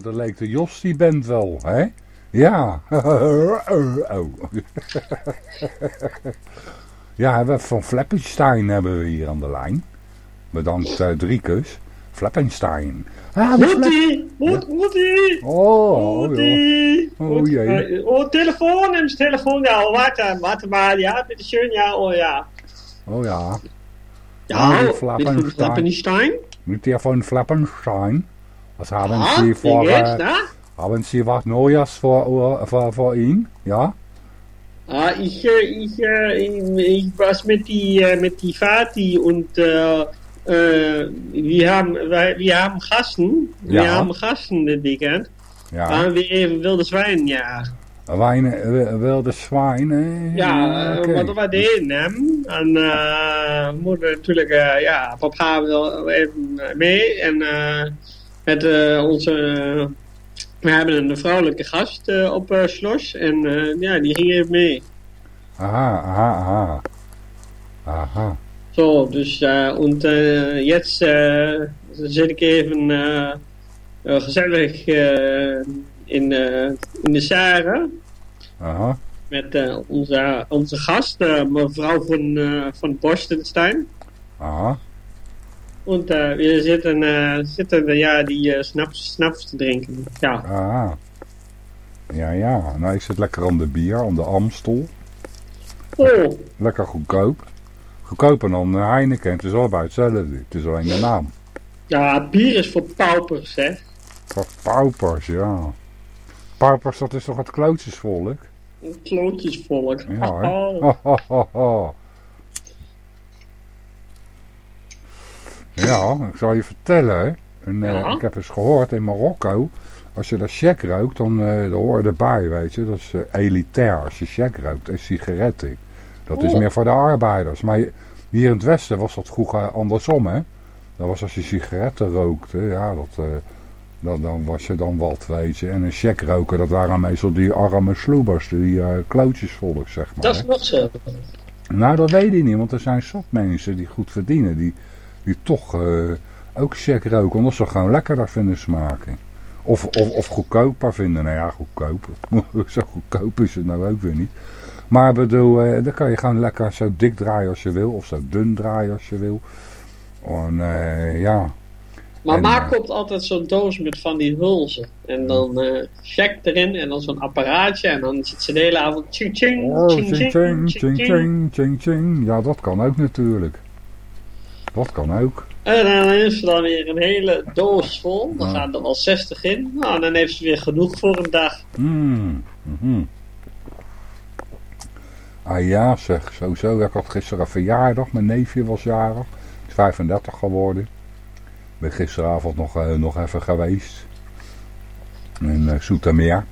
Nou, dat leek de Jos die bent wel, hè? Ja. oh. ja, we van Flappenstein hebben we hier aan de lijn. Bedankt uh, Driekus. Flappenstein. Ah, Moetie! Moet, Moetie! Oh, oh, oh jee. Oh, telefoon, hem telefoon. Ja, warte, warte mal. Ja, bitteschön, ja, oh ja. Oh ja. Ja, ah, Flappenstein. Mit der von Flappenstein. Was haben ah, Sie vor, äh, haben Sie was Neues vor, vor, vor Ihnen? Ja? Ah, ich, ich, äh, ich was mit die, äh, mit die Vati und äh, äh, wir haben, wij- wir haben Gasten. Wir Ja. haben Gasten dit weekend. Ja, Gaan we even wilde zwijn jagen. wijnen, eh, wilde zwijn. eh, Ja, uh, wat we deden hem. En we moeten natuurlijk, eh, ja, papa wil even mee. En eh, met eh, onze, we hebben een vrouwelijke gast eh, op eh Slos. En eh, ja, die ging even mee. Aha, aha, aha. Aha. Zo, dus, eh und jetzt zit ik even eh, eh, gezellig eh, in, eh, in de Sare. Aha. Met eh, onze, onze gast, eh, mevrouw van, eh, van Borstenstein. Aha. Und äh, wir zitten, äh, zitten äh, ja, die Schnaps, Schnaps te drinken. Ja. Aha. Ja, ja. Nou, ik zit lekker aan de bier, aan de Amstel. Oh, Lekker goedkoop. Goedkoper dan eh, Heineken. Het is allebei hetzelfde. Het is alleen de naam. ja, bier is voor paupers, hè. Voor paupers, ja. Paupers, dat is toch het klootjesvolk? Klootjesvolk. Ja, hè? Oh. Ja, ik zal je vertellen. En, eh, Ja? Ik heb eens gehoord in Marokko. Als je daar check rookt, dan, eh dan hoor je erbij, weet je. Dat is eh, elitair als je check rookt en sigaretten. Dat is Oh. meer voor de arbeiders. Maar hier in het westen was dat vroeger andersom, hè. Dat was als je sigaretten rookte, ja, dat, dan, dan was je dan wat, weet je. En een check roken, dat waren meestal die arme sloebers, die klootjesvolk, zeg maar. Dat is nog zo. Nou, dat weet ik niet, want er zijn zat mensen die goed verdienen, die, die toch eh, ook check roken, omdat ze gewoon lekkerder vinden smaken. Of, of, of goedkoper vinden. Nou ja, goedkoop. zo goedkoop is het nou ook weer niet. Maar bedoel, eh, dan kan je gewoon lekker zo dik draaien als je wil, of zo dun draaien als je wil. En eh, ja, Maar En, Ma koopt altijd zo'n doos met van die hulzen. En dan check erin en dan zo'n apparaatje. En dan zit ze de hele avond ching ching, Oh, ching ching ching, ching, ching ching, ching ching. Ja, dat kan ook natuurlijk. Dat kan ook. En dan heeft ze dan weer een hele doos vol. Dan gaan er wel 60 in. Nou, dan heeft ze weer genoeg voor een dag. Mm, mhm. Ah ja, zeg, sowieso. Ik had gisteren een verjaardag. Mijn neefje was jarig. Is 35 geworden. Ik ben gisteravond nog, eh, nog even geweest. In uh, Soetermeer.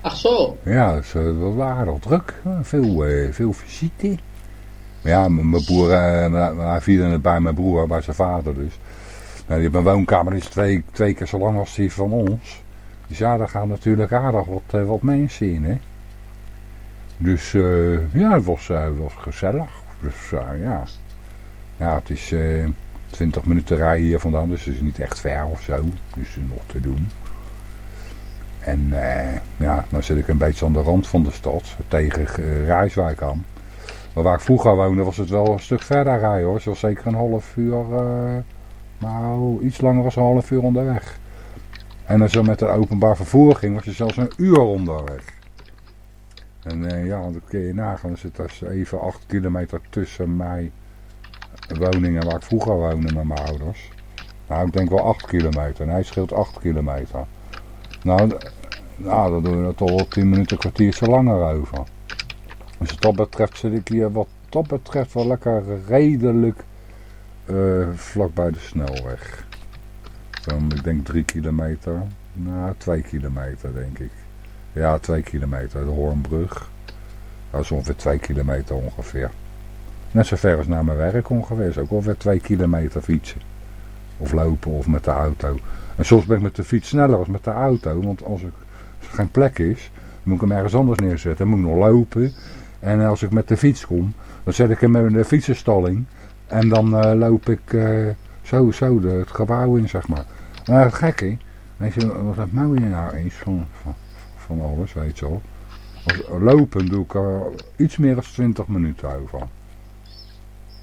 Ach zo. Ja, dus, uh, we waren al druk. Veel, veel visite. Ja, mijn broer, uh, hij vierde het bij mijn broer, bij zijn vader dus. Nou, die een woonkamer, is twee, twee keer zo lang als die van ons. Dus ja, daar gaan natuurlijk aardig wat, uh, wat mensen in, hè. Dus uh, ja, het was, was gezellig. Dus ja. Ja, het is 20 minuten rijden hier vandaan, dus het is niet echt ver of zo. Dus nog te doen. En ja, dan zit ik een beetje aan de rand van de stad, tegen Rijswijk aan. Maar waar ik vroeger woonde was het wel een stuk verder rijden hoor. Was zeker een half uur, uh, nou iets langer was een half uur onderweg. En als je met het openbaar vervoer ging, was je zelfs een uur onderweg. En ja, dan kun je nagaan, er zit dus even 8 kilometer tussen mij woningen waar ik vroeger woonde met mijn ouders. Nou, ik denk wel 8 kilometer. En hij scheelt 8 kilometer. Nou, nou, dan doen we er toch wel 10 minuten, kwartiertje langer over. Dus wat dat betreft zit ik hier wat dat betreft wel lekker redelijk uh, vlak bij de snelweg. Zo'n, ik denk 3 kilometer. Nou, 2 kilometer denk ik. Ja, 2 kilometer. De Hoornbrug. Dat is ongeveer 2 kilometer ongeveer. Net zo ver als naar mijn werk ongeveer. is ook ongeveer 2 kilometer fietsen. Of lopen of met de auto. En soms ben ik met de fiets sneller als met de auto. Want als, ik, er geen plek is, dan moet ik hem ergens anders neerzetten. Dan moet ik nog lopen. En als ik met de fiets kom, dan zet ik hem in de fietsenstalling. En dan uh, loop ik uh, zo, zo de, het gebouw in, zeg maar. Maar het gekke, weet je wat het mooie nou is van, van, alles, weet je wel. Lopen doe ik er iets meer dan 20 minuten over.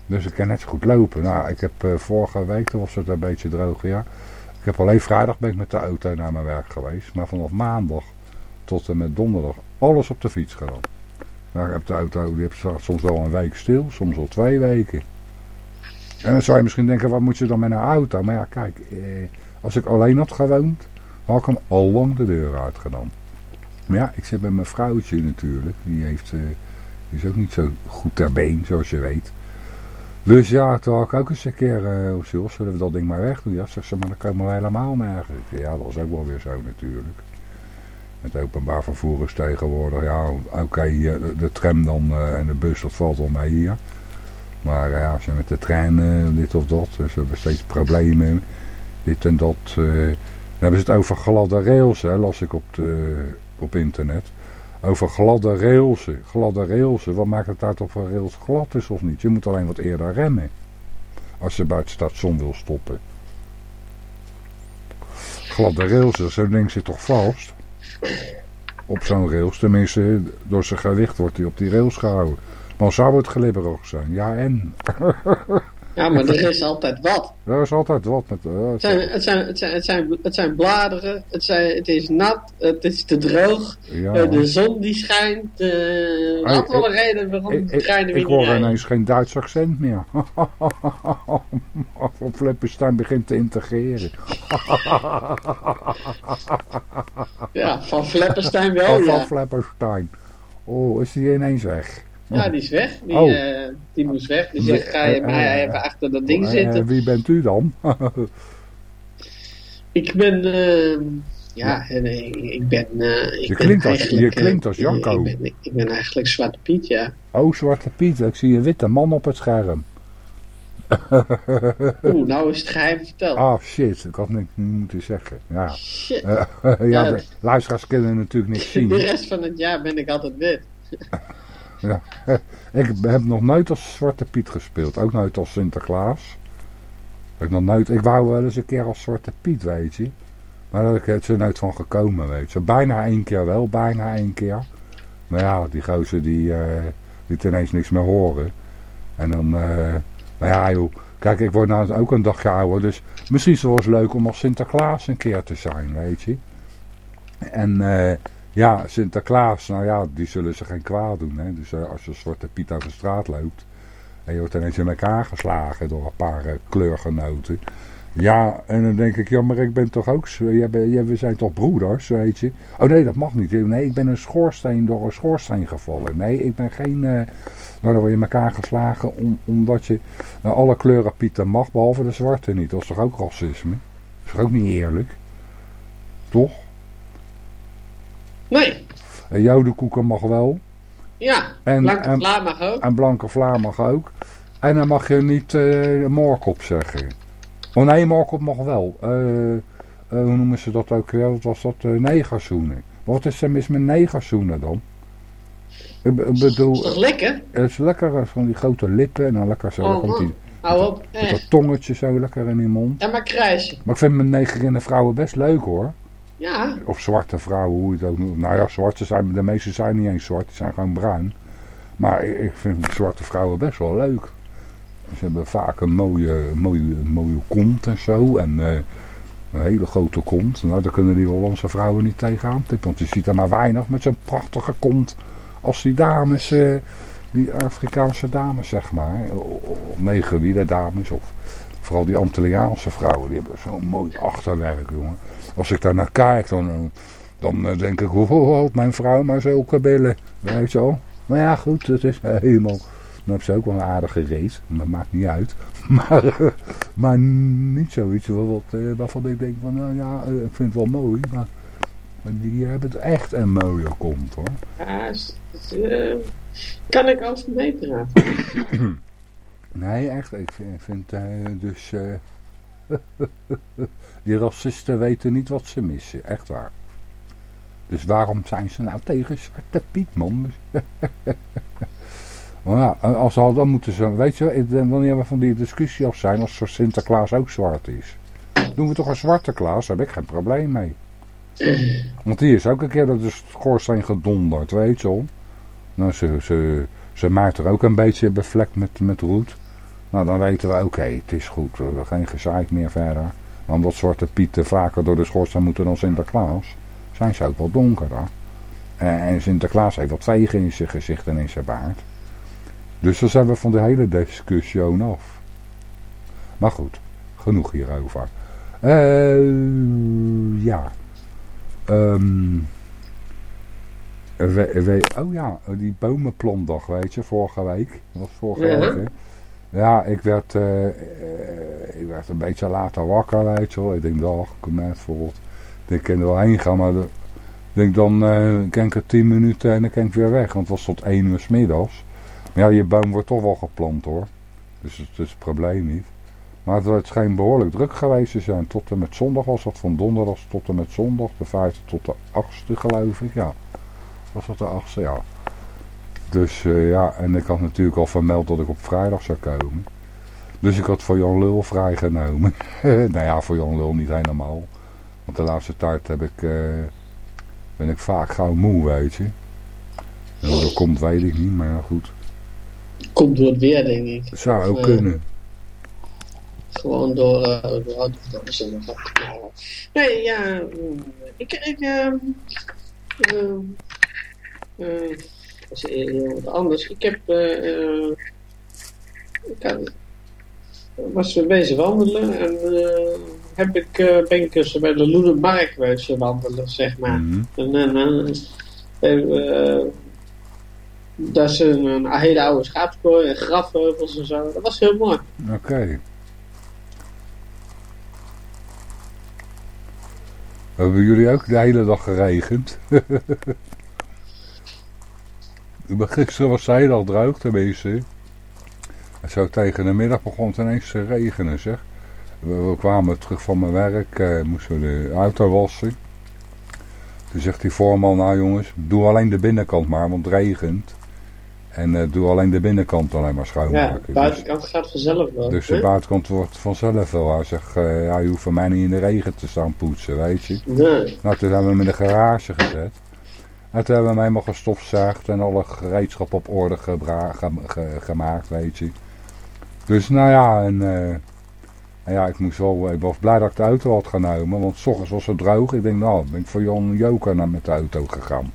Dus ik kan net zo goed lopen. Nou, ik heb uh, vorige week, toen was het een beetje droog, ja. Ik heb alleen vrijdag ben ik met de auto naar mijn werk geweest. Maar vanaf maandag tot en met donderdag alles op de fiets gedaan. Nou, ik heb de auto, die heeft soms wel een week stil, soms al twee weken. En dan zou je misschien denken, wat moet je dan met een auto? Maar ja, kijk, eh, als ik alleen had gewoond, had ik hem al lang de deur uit gedaan. Maar ja, ik zit met mijn vrouwtje natuurlijk. Die heeft, eh, is ook niet zo goed ter been, zoals je weet. Dus ja, toen had ik ook eens een keer, Sil, zullen we dat ding maar weg doen? Ja, zeg ze, maar dan komen we helemaal nergens. Ja, dat is ook wel weer zo natuurlijk. Het openbaar vervoer is tegenwoordig, ja, oké, de tram dan uh, en de bus, dat valt wel mee hier. Maar ja, als je met de trein dit of dat, dus we hebben steeds problemen, dit en dat. dan hebben ze het over gladde rails, hè, las ik op, de, op internet. Over gladde railsen. Gladde railsen. Wat maakt het uit of een rails glad is of niet? Je moet alleen wat eerder remmen. Als je buiten station wil stoppen. Gladde railsen. Zo'n ding zit toch vast? Op zo'n rails. Tenminste, door zijn gewicht wordt hij op die rails gehouden. Maar zou het glibberig zijn? Ja en? Ja, maar er is altijd wat. Er is altijd wat. Met, uh, het, zijn, het, zijn, het, zijn, het, zijn, het zijn bladeren, het, zijn, het is nat, het is te droog, ja. uh, de zon die schijnt. Uh, hey, wel een reden waarom ik, de treinen Ik, ik hoor ineens geen Duits accent meer. Of Fleppenstein begint te integreren. ja, van Fleppenstein wel, van, ja. Van Fleppenstein. Oh, is die ineens weg? Ja, die is weg. Die, oh. uh, die moest weg. Die zegt, ga je mij even achter dat ding zitten. wie bent u dan? ik ben... Uh, ja, nee, ik ben... Ik je, ben klinkt als, je klinkt als Janko. Ik ben, ik ben eigenlijk Zwarte Piet, ja. Oh, Zwarte Piet. Ik zie een witte man op het scherm. Oeh, nou is het geheim verteld. Ah, oh, shit. Ik had niet moeten zeggen. Ja, shit. Uh, ja, luisteraars kunnen natuurlijk niet zien. De rest van het jaar ben ik altijd wit. Ja. Ik heb nog nooit als Zwarte Piet gespeeld. Ook nooit als Sinterklaas. Ik, nog nooit, ik wou wel eens een keer als Zwarte Piet, weet je. Maar daar is er nooit van gekomen, weet je. Bijna één keer wel, bijna één keer. Maar ja, die gozer die uh, liet ineens niks meer horen. En dan, uh, nou ja joh. Kijk, ik word nou ook een dagje ouder. Dus misschien is het wel eens leuk om als Sinterklaas een keer te zijn, weet je. En... Uh, ja, Sinterklaas, nou ja, die zullen ze geen kwaad doen. Hè? Dus uh, als je Zwarte Piet over de straat loopt en je wordt ineens in elkaar geslagen door een paar uh, kleurgenoten. Ja, en dan denk ik, ja, maar ik ben toch ook, we zijn toch broeders, weet je. Oh nee, dat mag niet. Nee, ik ben een schoorsteen door een schoorsteen gevallen. Nee, ik ben geen, uh, nou dan word je in elkaar geslagen om, omdat je nou, alle kleuren pieten mag, behalve de zwarte niet. Dat is toch ook racisme? Dat is toch ook niet eerlijk? Toch? Nee. En jodenkoeken mag wel. Ja, en, blanke en, vla mag ook. En blanke vla mag ook. En dan mag je niet uh, moorkop zeggen. Oh nee, moorkop mag wel. Uh, uh, hoe noemen ze dat ook weer? Wat was dat? Uh, negerzoenen. Wat is er mis met negerzoenen dan? Ik, bedoel... Is toch lekker? Het is lekker van die grote lippen en dan lekker zo. Oh, die, Hou op. Met dat tongetje zo lekker in die mond. Ja, maar kruisje. Maar ik vind mijn negerinnen vrouwen best leuk hoor. Ja. Of zwarte vrouwen, hoe je het ook noemt. Nou ja, zwarte zijn, de meeste zijn niet eens zwart, die zijn gewoon bruin. Maar ik, vind zwarte vrouwen best wel leuk. Ze hebben vaak een mooie, mooie, mooie kont en zo. En uh, een hele grote kont. Nou, daar kunnen die Hollandse vrouwen niet tegenaan. Want je ziet er maar weinig met zo'n prachtige kont. Als die dames, uh, die Afrikaanse dames zeg maar. Of negerwielen dames. Of vooral die Antilliaanse vrouwen. Die hebben zo'n mooi achterwerk, jongen. Als ik daar naar kijk, dan, dan denk ik, hoe houdt mijn vrouw maar zulke billen? Weet je wel? Maar ja, goed, het is helemaal... Dan heb ze ook wel een aardige race, maar dat maakt niet uit. Maar, maar niet zoiets wat, waarvan ik denk van, nou ja, ik vind het wel mooi, maar, maar die hebben het echt een mooie kont hoor. Ja, uh, kan ik als meepraten? nee, echt, ik vind, vind uh, dus... Uh, die racisten weten niet wat ze missen, echt waar. Dus waarom zijn ze nou tegen Zwarte Piet, man? maar als al dan moeten ze, weet je, wanneer we van die discussie af zijn, als Sinterklaas ook zwart is. Doen we toch een zwarte Klaas, daar heb ik geen probleem mee. Want die is ook een keer dat de schoorsteen gedonderd, weet je wel. Nou, ze, ze, ze maakt er ook een beetje bevlekt met, met roet. Nou, dan weten we, oké, het is goed. We hebben geen gezaaid meer verder. Omdat zwarte pieten vaker door de schoorsteen moeten dan Sinterklaas. Zijn ze ook wel donkerder. En Sinterklaas heeft wat vegen in zijn gezicht en in zijn baard. Dus dan zijn we van de hele discussie af. Maar goed, genoeg hierover. Uh, ja. Um, we- we- oh ja, die bomenplomdag, weet je, vorige week. Dat was vorige Ja. week, hè. Ja, ik werd, eh, eh, ik werd een beetje later wakker, weet. Ik denk, dag, kom bijvoorbeeld. Ik kan er wel heen gaan, maar ik denk dan eh kan ik er tien minuten en dan kan ik weer weg. Want het was tot één uur 's middags. Maar ja, je boom wordt toch wel geplant hoor. Dus het is het probleem niet. Maar het, het scheen behoorlijk druk geweest te zijn. Tot en met zondag was dat van donderdag tot en met zondag. De vijfde tot de achtste geloof ik, ja. Was dat de achtste, ja. Dus eh, ja, en ik had natuurlijk al vermeld dat ik op vrijdag zou komen. Dus ik had voor Jan Lul vrijgenomen. nou ja, voor Jan Lul niet helemaal. Want de laatste tijd heb ik, eh, ben ik vaak gauw moe, weet je. En hoe dat komt, weet ik niet, maar ja, goed. Komt door het weer, denk ik. Zou ook Eh, kunnen. Gewoon door, uh, door. Nee, ja. Ik, ik, ehm ehm, eh, is heel wat anders. Ik heb, eh, eh, ik was weer bezig wandelen en eh, heb ik, ben ik dus bij de Loenenmarkt wezen wandelen, zeg maar. Mhm. En, en, en, dat is een, een hele oude schaapskooi en grafheuvels en zo. Dat was heel mooi. Oké. Hebben jullie ook de hele dag geregend? Gisteren was zij al droog tenminste. En zo tegen de middag begon het ineens te regenen zeg. We, we kwamen terug van mijn werk, eh, moesten we de auto wassen. Toen zegt die voorman, nou jongens, doe alleen de binnenkant maar, want het regent. En eh, doe alleen de binnenkant alleen maar Ja, schoonmaken. de Dus- buitenkant gaat vanzelf wel. dus de buitenkant wordt vanzelf wel. Hij zegt, eh, ja, je hoeft voor mij niet in de regen te staan poetsen, weet je. Nee. Nou, toen hebben we hem in de garage gezet. En toen hebben we hem helemaal gestofzuigd en alle gereedschap op orde gemaakt, weet je. Dus nou ja, en, eh, en ja, ik moest wel, ik was blij dat ik de auto had genomen, want s ochtends was het droog. Ik denk, nou, ben ik voor Jan Joker naar met de auto gegaan.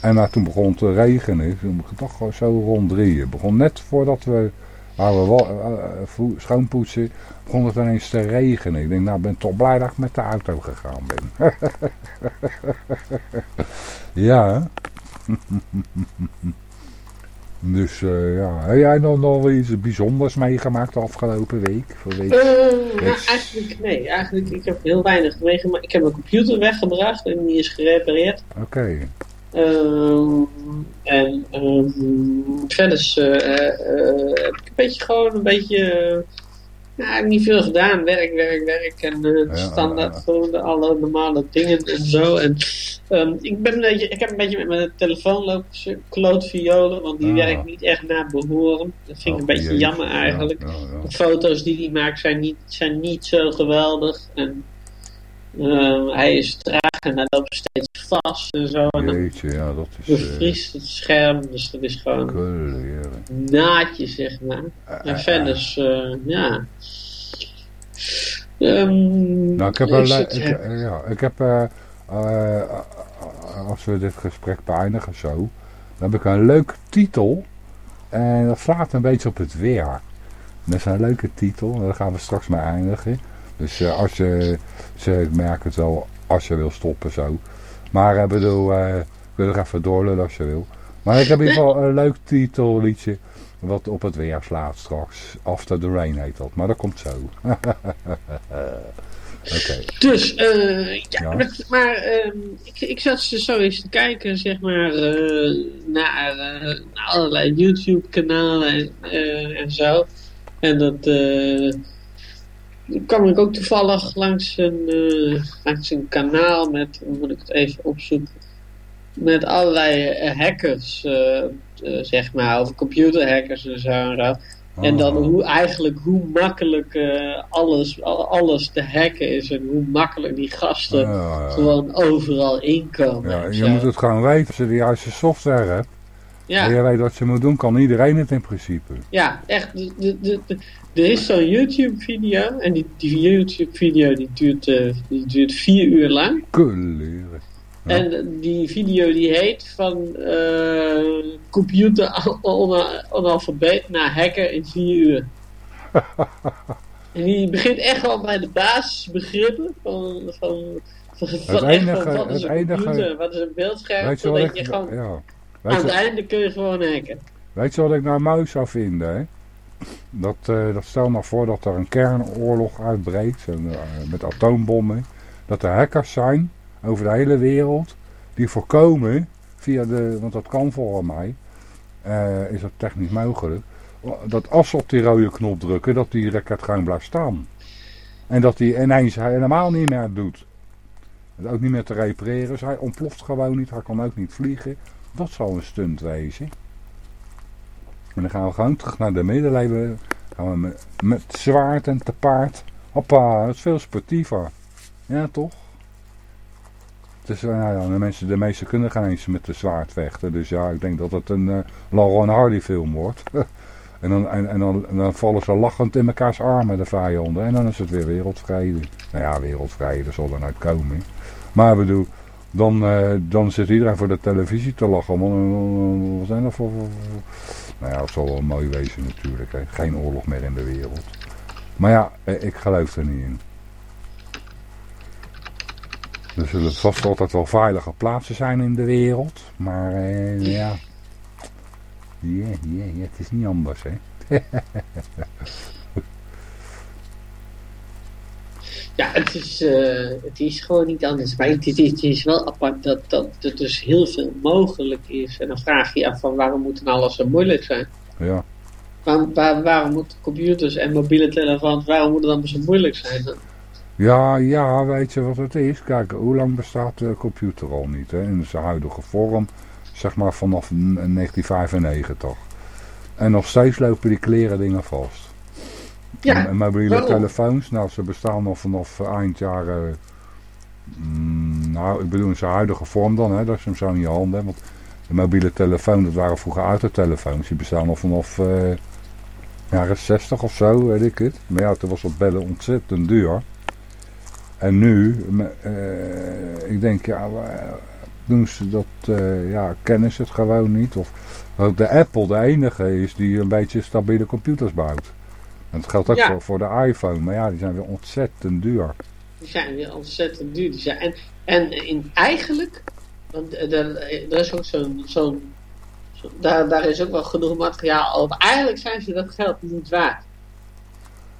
En nou, toen begon het te regenen, toen toch gewoon zo rond drieën. Begon net voordat we, waar we eh, eh, schoonpoetsen, begon het ineens te regenen. Ik denk, nou, ik ben toch blij dat ik met de auto gegaan ben. ja? Dus eh, ja, heb jij nog, nog iets bijzonders meegemaakt de afgelopen week? Voor week? Nou, eigenlijk nee. Eigenlijk, ik heb heel weinig meegemaakt. Ik heb mijn computer weggebracht en die is gerepareerd. Oké, Ehm, en ehm, verder is, eh, eh, heb ik een beetje gewoon een beetje... eh, nou, niet veel gedaan. Werk, werk, werk. En eh, standaard, ja, gewoon de alle normale dingen en zo. En ehm, ik, ben een beetje, ik heb een beetje met mijn telefoon lopen klootviolen. Want die Ah. werkt niet echt naar behoren. Dat vind ik een Oh, beetje jeetje. jammer eigenlijk. Ja, ja, ja. De foto's die hij maakt zijn niet, zijn niet zo geweldig. En ehm, hij is traag en hij loopt steeds vast en zo. En dan Jeetje, ja, dat is... bevriest het scherm. Dus dat is gewoon Kuleren. naadje, zeg maar. Eh, En verder, is, eh, ja. Ehm, Nou, ik heb, een, ik, eh, ja, ik heb eh, als we dit gesprek beëindigen zo, dan heb ik een leuke titel. En dat slaat een beetje op het weer. Dat is een leuke titel, en daar gaan we straks mee eindigen. Dus eh, als je, ze ik merk het wel, als je wil stoppen zo. Maar ik bedoel, eh, ik wil er even doorlullen als je wil. Maar ik heb in ieder geval een leuk titelliedje. Wat op het weer slaat straks. After the Rain heet dat. Maar dat komt zo. Dus, eh, ja, maar ehm, ik, ik zat zo eens te kijken, zeg maar, eh, naar, eh, naar allerlei YouTube-kanalen en, eh, en zo. En dat eh, kwam ik ook toevallig langs een, eh, langs een kanaal met, moet ik het even opzoeken, met allerlei eh, hackers, eh, zeg maar, over computerhackers en zo en zo. En dan Oh. hoe eigenlijk hoe makkelijk alles, al- alles te hacken is en hoe makkelijk die gasten Ah, gewoon overal inkomen. ja, je moet het gewoon weten. Als je de juiste software hebt en ja, je weet wat je moet doen, kan iedereen het in principe. ja, echt. er is zo'n YouTube-video en die, die YouTube-video die duurt, eh, die duurt vier uur lang. Ja. En die video die heet van eh, computer analfabeet naar hacker in vier uur. En die begint echt al bij de basisbegrippen van, van, Van Het echt enige- van, wat is het een enige- computer, wat is een beeldscherm, Weet je wat je gewoon... Ja. Einde kun je gewoon hacken. Weet je wat ik nou mooi zou vinden? Hè? Dat, eh, dat stel nou voor dat er een kernoorlog uitbreekt en, eh, met atoombommen. Dat er hackers zijn over de hele wereld die voorkomen via de, want dat kan volgens mij, eh, is dat technisch mogelijk. Dat als ze op die rode knop drukken, dat die raket gewoon blijft staan. En dat die ineens helemaal niet meer doet. Het ook niet meer te repareren. is. Hij ontploft gewoon niet, hij kan ook niet vliegen. Dat zal een stunt wezen. En dan gaan we gewoon terug naar de middeleeuwen. Gaan we met, zwaard en te paard. Hoppa, dat is veel sportiever. Ja, toch? Dus nou ja, de, mensen, de meesten kunnen geen eens met de zwaard vechten. Dus ja, ik denk dat het een uh, Laurel Hardy film wordt. en, dan, en, dan, dan vallen ze lachend in mekaars armen, de vijanden. En dan is het weer wereldvrede. Nou ja, wereldvrede zal er uitkomen. Maar ik bedoel, dan, uh, dan zit iedereen voor de televisie te lachen. Man, uh, wat zijn er voor. Nou ja, het zal wel mooi wezen natuurlijk. Geen oorlog meer in de wereld. Maar ja, ik geloof er niet in. Er zullen vast altijd wel veilige plaatsen zijn in de wereld. Maar ja. Ja, ja, ja, het is niet anders hè. Ja, het is, uh, het is gewoon niet anders. Maar het is, het is wel apart dat, dat er dus heel veel mogelijk is. En dan vraag je je af van waarom moet dan alles zo moeilijk zijn? Ja. Waar, waar, waarom moeten computers en mobiele telefoons, waarom moet het dan zo moeilijk zijn? Dan? Ja, ja, weet je wat het is? Kijk, hoe lang bestaat de computer al niet? Hè? In zijn huidige vorm, zeg maar vanaf 1995. En nog steeds lopen die kleren dingen vast. Ja, en mobiele telefoons, nou ze bestaan al vanaf eind jaren, mm, nou ik bedoel in zijn huidige vorm dan, hè, dat je hem zo in je hand hebt. Want de mobiele telefoon, dat waren vroeger autotelefoons, die bestaan al vanaf uh, jaren 60 of zo, weet ik het. Maar ja, toen was dat bellen ontzettend duur. En nu, uh, ik denk, ja, doen ze dat, uh, ja, kennen ze het gewoon niet. Of dat de Apple de enige is die een beetje stabiele computers bouwt. En dat geldt ook Ja. voor, voor de iPhone, maar ja, die zijn weer ontzettend duur. Die zijn weer ontzettend duur. Die zijn, en en in, eigenlijk, want er, er is ook zo'n, zo'n zo, daar, daar is ook wel genoeg materiaal over. Eigenlijk zijn ze dat geld niet waard.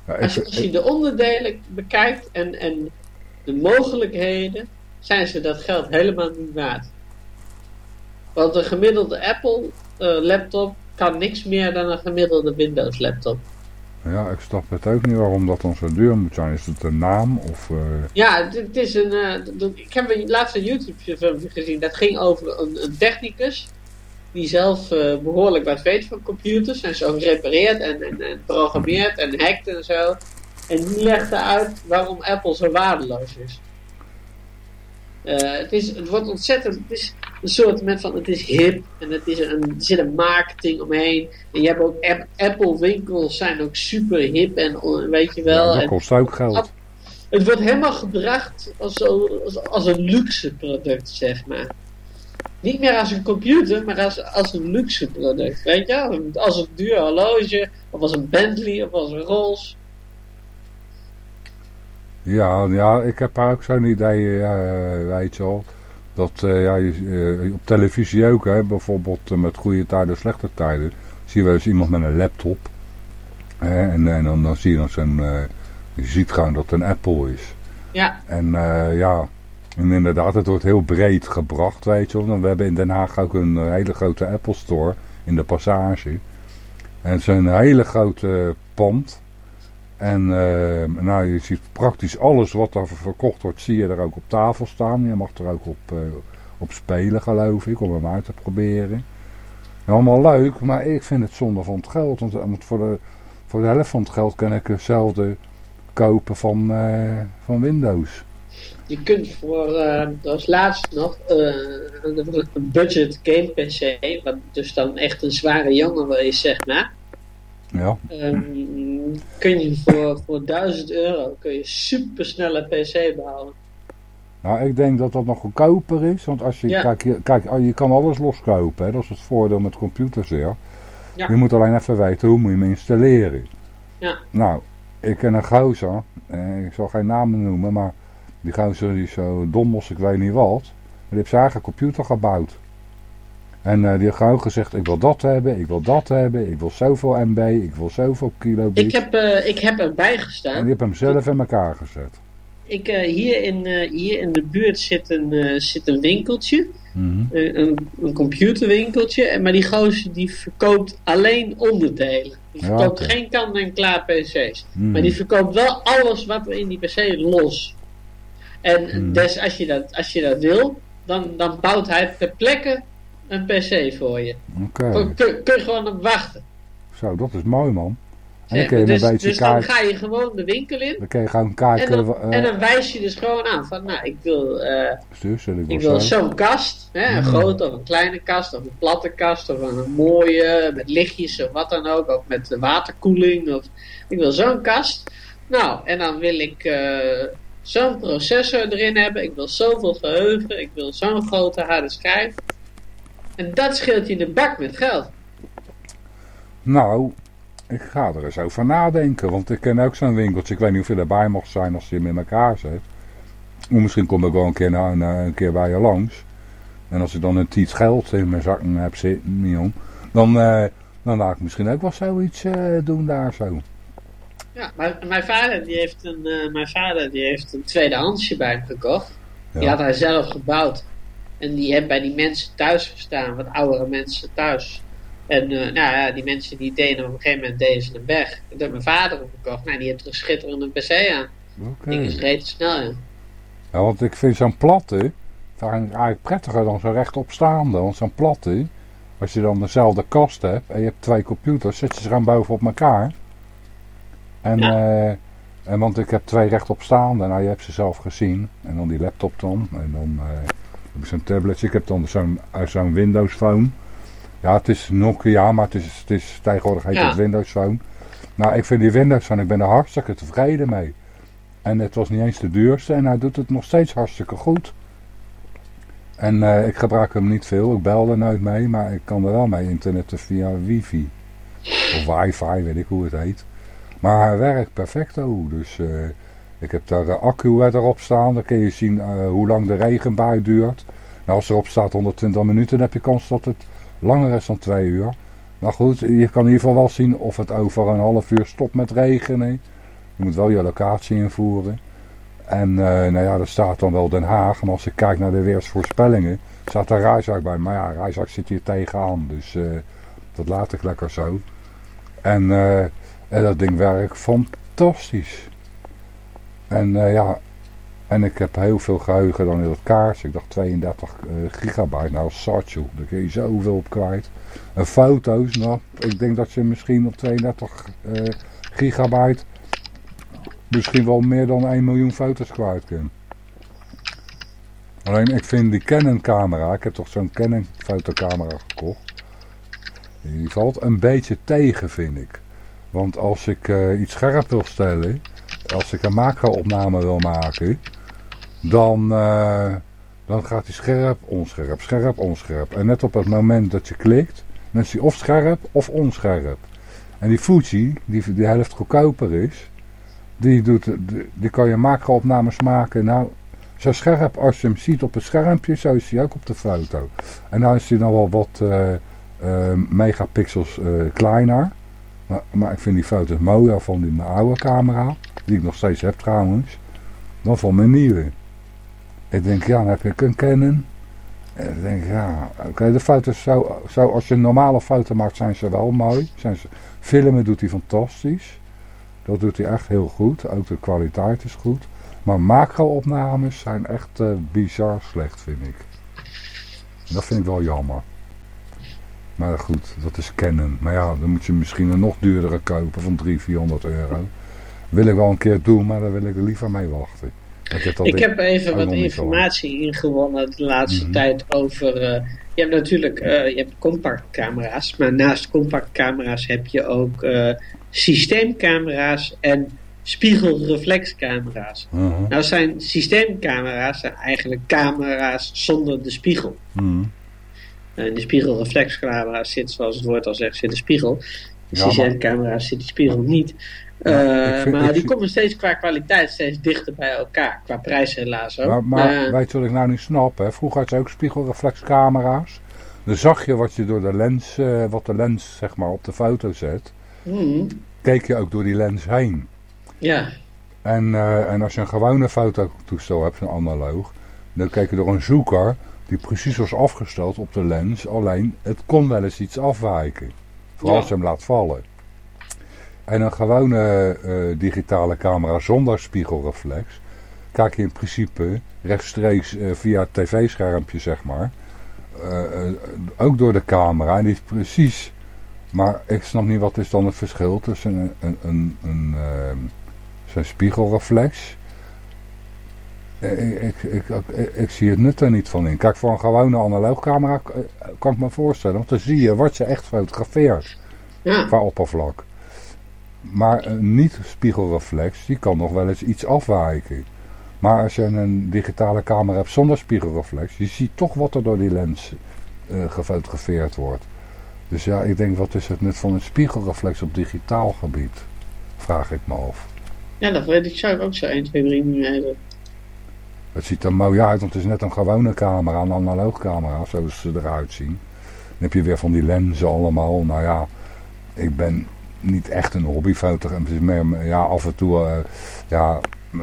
Je, als je de onderdelen bekijkt en, en de mogelijkheden, zijn ze dat geld helemaal niet waard. Want een gemiddelde Apple eh, laptop kan niks meer dan een gemiddelde Windows laptop. Ja, ik snap het ook niet waarom dat dan zo duur moet zijn. Is het een naam of... eh, Ja, het, is een. eh, ik heb een laatst een YouTube filmpje gezien. Dat ging over een, een technicus. Die zelf eh, behoorlijk wat weet van computers. En zo repareert en, en, en programmeert en hackt en zo. En die legde uit waarom Apple zo waardeloos is. Eh, het, is het wordt ontzettend. Het is een soort van. Het is hip. En het is een, er zit een marketing omheen. En je hebt ook app, Apple winkels zijn ook super hip. En eh, weet je wel. ja, dat en, kost ook geld. het wordt helemaal gebracht als, als, als een luxe product, zeg maar. Niet meer als een computer, maar als, als een luxe product. Weet je? Als een duur horloge, of als een Bentley, of als een Rolls. Ja, ja, ik heb ook zo'n idee, eh, weet je wel. Dat eh, ja, je, eh, op televisie ook, hè, bijvoorbeeld met goede tijden, slechte tijden. Zie je wel eens iemand met een laptop. Hè, en, en dan, dan zie je dan zo'n, je ziet gewoon dat het een Apple is. Ja, En ja, en inderdaad, het wordt heel breed gebracht, weet je wel. We hebben in Den Haag ook een hele grote Apple Store in de Passage. En het is een hele grote pand. En eh, nou, je ziet praktisch alles wat er verkocht wordt, zie je er ook op tafel staan. Je mag er ook op, eh, op spelen, geloof ik, om hem uit te proberen. Allemaal leuk, maar ik vind het zonde van het geld. Want, want voor, de, voor de helft van het geld kan ik hetzelfde kopen van, eh, van Windows. je kunt voor, eh dat was laatst nog, eh, een budget game PC, wat dus dan echt een zware jongen is, zeg maar. Ja, Ehm, kun je voor, voor 1000 euro kun je super snelle PC bouwen. nou ik denk dat dat nog goedkoper is. Want als je, Ja. kijk, je, kijk, je kan alles loskopen. Hè? Dat is het voordeel met computers weer. Ja. Je moet alleen even weten hoe moet je hem installeren. Ja. Nou, ik ken een gozer. Eh, ik zal geen namen noemen, maar Die gozer die is zo dom als ik weet niet wat. Maar die heeft zijn eigen computer gebouwd. En eh, die heeft gewoon gezegd, ik wil dat hebben, ik wil dat hebben, ik wil zoveel MB, ik wil zoveel kilobit. Ik heb, eh, ik heb erbij En gestaan. die heeft hem zelf in elkaar gezet. Ik, eh, hier, in, hier in de buurt zit een, zit een winkeltje. Mhm. Een, een computerwinkeltje. En, maar die gozer die verkoopt alleen onderdelen. Die Ja, verkoopt geen kant-en-klaar PC's. Mhm. Maar die verkoopt wel alles wat er in die PC los. En dus als je dat, als je dat wil, dan, dan bouwt hij ter plekke een PC voor je. Oké, Kun, kun, kun je gewoon op wachten. zo, dat is mooi man. En dan kun je maar. een dus beetje dus dan ga je gewoon de winkel in. dan kun je gewoon En kijken, dan, eh, en dan wijs je dus gewoon aan van, nou, ik wil, eh, dus, ik ik wil wil zo. zo'n kast. Hè, een Mm. grote of een kleine kast, of een platte kast, of een mooie, met lichtjes of wat dan ook. Ook met waterkoeling. Of, ik wil zo'n kast. Nou, en dan wil ik eh, zo'n processor erin hebben. Ik wil zoveel geheugen. Ik wil zo'n grote harde schijf. En dat scheelt je een bak met geld. Nou, ik ga er eens over nadenken, want ik ken ook zo'n winkeltje. Ik weet niet of je erbij mocht zijn als je hem in elkaar zet. Of misschien kom ik wel een keer, naar, een keer bij je langs. En als ik dan een tiet geld in mijn zakken heb zitten, dan, eh, dan laat ik misschien ook wel zoiets eh, doen daar zo. Ja, maar mijn vader die heeft een, eh, mijn vader die heeft een tweedehandsje bij hem gekocht. Die had hij zelf gebouwd. En die heeft bij die mensen thuis gestaan, wat oudere mensen thuis. En eh, nou ja, die mensen die deden op een gegeven moment deden ze hem weg. Dat heeft mijn vader gekocht. Nou, die heeft er een schitterende PC aan. Oké. Die is reet snel, ja. Ja, want ik vind zo'n platte eigenlijk prettiger dan zo'n rechtopstaande. Want zo'n platte, als je dan dezelfde kast hebt en je hebt twee computers, zet je ze gewoon bovenop elkaar. En, Ja. eh, en want ik heb twee rechtopstaande, nou je hebt ze zelf gezien. En dan die laptop dan. En dan eh, heb zo'n tabletje. Ik heb dan zo'n eh, zo'n Windows Phone. Ja, het is Nokia, maar het is, het is tegenwoordig heet Ja. het Windows Phone. Nou, ik vind die Windows Phone, ik ben er hartstikke tevreden mee. En het was niet eens de duurste en hij doet het nog steeds hartstikke goed. En eh, ik gebruik hem niet veel, ik bel er nooit mee, maar ik kan er wel mee internetten via wifi. Of wifi, weet ik hoe het heet. Maar hij werkt perfecto, dus eh, ik heb daar de accu erop staan. Dan kun je zien eh, hoe lang de regenbui duurt. Nou, als erop staat 120 minuten, dan heb je kans dat het langer is dan 2 uur. Maar goed, je kan in ieder geval wel zien of het over een half uur stopt met regenen. Je moet wel je locatie invoeren. En eh, nou ja, er staat dan wel Den Haag. Maar als ik kijk naar de weersvoorspellingen, staat er Rijswijk bij. Maar ja, Rijswijk zit hier tegenaan. Dus eh, dat laat ik lekker zo. En, eh, en dat ding werkt fantastisch. En eh, ja, en ik heb heel veel geheugen dan in dat kaartje. Ik dacht 32 eh, gigabyte. Nou, Satchel, daar kun je zoveel op kwijt. En foto's, nou, ik denk dat je misschien op 32 eh, gigabyte misschien wel meer dan 1 miljoen foto's kwijt kunt. Alleen ik vind die Canon camera, ik heb toch zo'n Canon fotocamera gekocht. Die valt een beetje tegen vind ik. Want als ik iets scherp wil stellen, als ik een macro-opname wil maken, dan, eh, dan gaat hij scherp, onscherp, scherp, onscherp. En net op het moment dat je klikt, dan is hij of scherp of onscherp. En die Fuji, die de helft goedkoper is, die, doet, die, die kan je macro-opnames maken. Nou, zo scherp als je hem ziet op het schermpje, zo is hij ook op de foto. En nou is hij dan wel wat eh, eh, megapixels kleiner. Maar, ik vind die foto's mooier van die, mijn oude camera, die ik nog steeds heb trouwens, dan van mijn nieuwe. Ik denk, ja, dan heb ik een Canon. En ik denk, ja, oké, de foto's zo, als je een normale foto maakt, zijn ze wel mooi. Zijn ze, filmen doet hij fantastisch. Dat doet hij echt heel goed. Ook de kwaliteit is goed. Maar macro-opnames zijn echt eh, bizar slecht, vind ik. Dat vind ik wel jammer. Maar goed, dat is Canon. Maar ja, dan moet je misschien een nog duurdere kopen van 300, 400 euro. Wil ik wel een keer doen, maar daar wil ik er liever mee wachten. Ik heb, Ik heb even wat informatie ingewonnen de laatste Mhm. tijd over. eh, je hebt natuurlijk eh, je hebt compactcamera's, maar naast compactcamera's heb je ook eh, systeemcamera's en spiegelreflexcamera's. Mhm, Nou zijn systeemcamera's zijn eigenlijk camera's zonder de spiegel. Eh, In de spiegelreflexcamera's zit, zoals het woord al zegt, zit een spiegel. De systeemcamera's zit die spiegel niet. Eh, vind- maar die komen steeds qua kwaliteit steeds dichter bij elkaar. Qua prijs helaas ook. Maar, maar Eh, weet je wat ik nou niet snap? Hè? Vroeger had je ook spiegelreflexcamera's. Dan zag je wat je door de lens, eh, wat de lens zeg maar op de foto zet. hmm, Keek je ook door die lens heen. ja, En, eh, en als je een gewone fototoestel hebt, een analoog, dan keek je door een zoeker die precies was afgesteld op de lens. Alleen het kon wel eens iets afwijken. Vooral Ja. als je hem laat vallen. En een gewone eh, digitale camera zonder spiegelreflex, kijk je in principe rechtstreeks eh, via het tv-schermpje, zeg maar. eh, ook door de camera. En die is precies. Maar ik snap niet wat is dan het verschil tussen een, een, een, een, zo'n spiegelreflex. Ik, ik, ik, ik, zie het nut er niet van in. Kijk, voor een gewone analoogcamera eh, kan ik me voorstellen. Want dan zie je wat je echt fotografeert ja. qua oppervlak. Maar een niet-spiegelreflex, die kan nog wel eens iets afwijken. Maar als je een digitale camera hebt zonder spiegelreflex, je ziet toch wat er door die lens eh, gefotografeerd wordt. Dus ja, ik denk, wat is het nut van een spiegelreflex op digitaal gebied? Vraag ik me af. ja, dat weet ik zou ik ook zo 1, 2, 3 niet weten. Het ziet er mooi uit, want het is net een gewone camera, een analoog camera, zoals ze eruit zien. Dan heb je weer van die lenzen allemaal. Nou ja, ik ben niet echt een hobbyfotograaf. Het is meer, ja, af en toe, eh, ja, eh,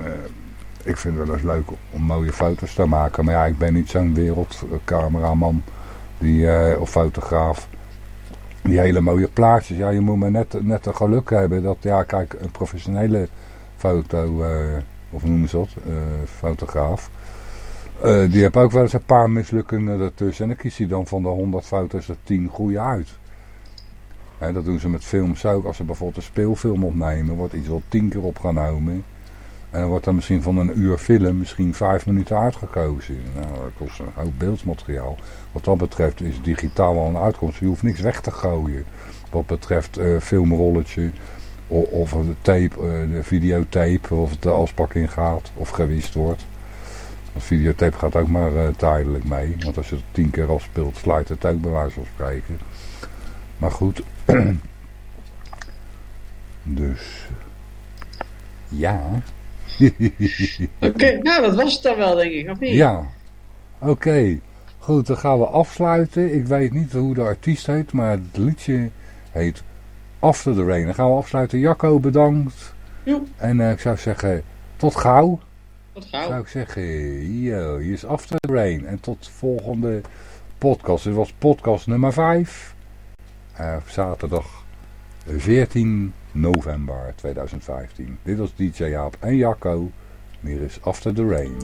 ik vind het wel eens leuk om mooie foto's te maken. Maar ja, ik ben niet zo'n wereldcameraman die, eh, of fotograaf. Die hele mooie plaatjes. Ja, je moet maar net, net een geluk hebben dat, ja, kijk, een professionele foto, of noemen ze dat, eh, fotograaf. eh, die heeft ook wel eens een paar mislukkingen ertussen. En dan kiest hij dan van de 100 foto's er 10 goede uit. Hè, dat doen ze met films ook. Als ze bijvoorbeeld een speelfilm opnemen, wordt iets wel 10 keer opgenomen. En dan wordt er misschien van een uur film misschien 5 minuten uitgekozen. Nou, dat kost een hoop beeldmateriaal. Wat dat betreft is digitaal wel een uitkomst. Je hoeft niks weg te gooien. Wat betreft eh filmrolletje of de tape, eh, de videotape, of het de asbak in gaat of gewist wordt. Want videotape gaat ook maar eh, tijdelijk mee. Want als je het tien keer afspeelt, sluit het ook bij wijze van spreken. Maar goed. dus. Ja. Oké, nou dat was het dan wel denk ik, of niet? Ja. Oké. Goed, dan gaan we afsluiten. Ik weet niet hoe de artiest heet, maar het liedje heet After the Rain. Dan gaan we afsluiten. Jacco, bedankt. Jo. En eh, ik zou zeggen, tot gauw. Tot gauw. Zou ik zeggen, yo, hier is After the Rain. En tot volgende podcast. Dit was podcast nummer 5. Eh, zaterdag 14 november 2015. Dit was DJ Jaap en Jacco. En hier is After the Rain.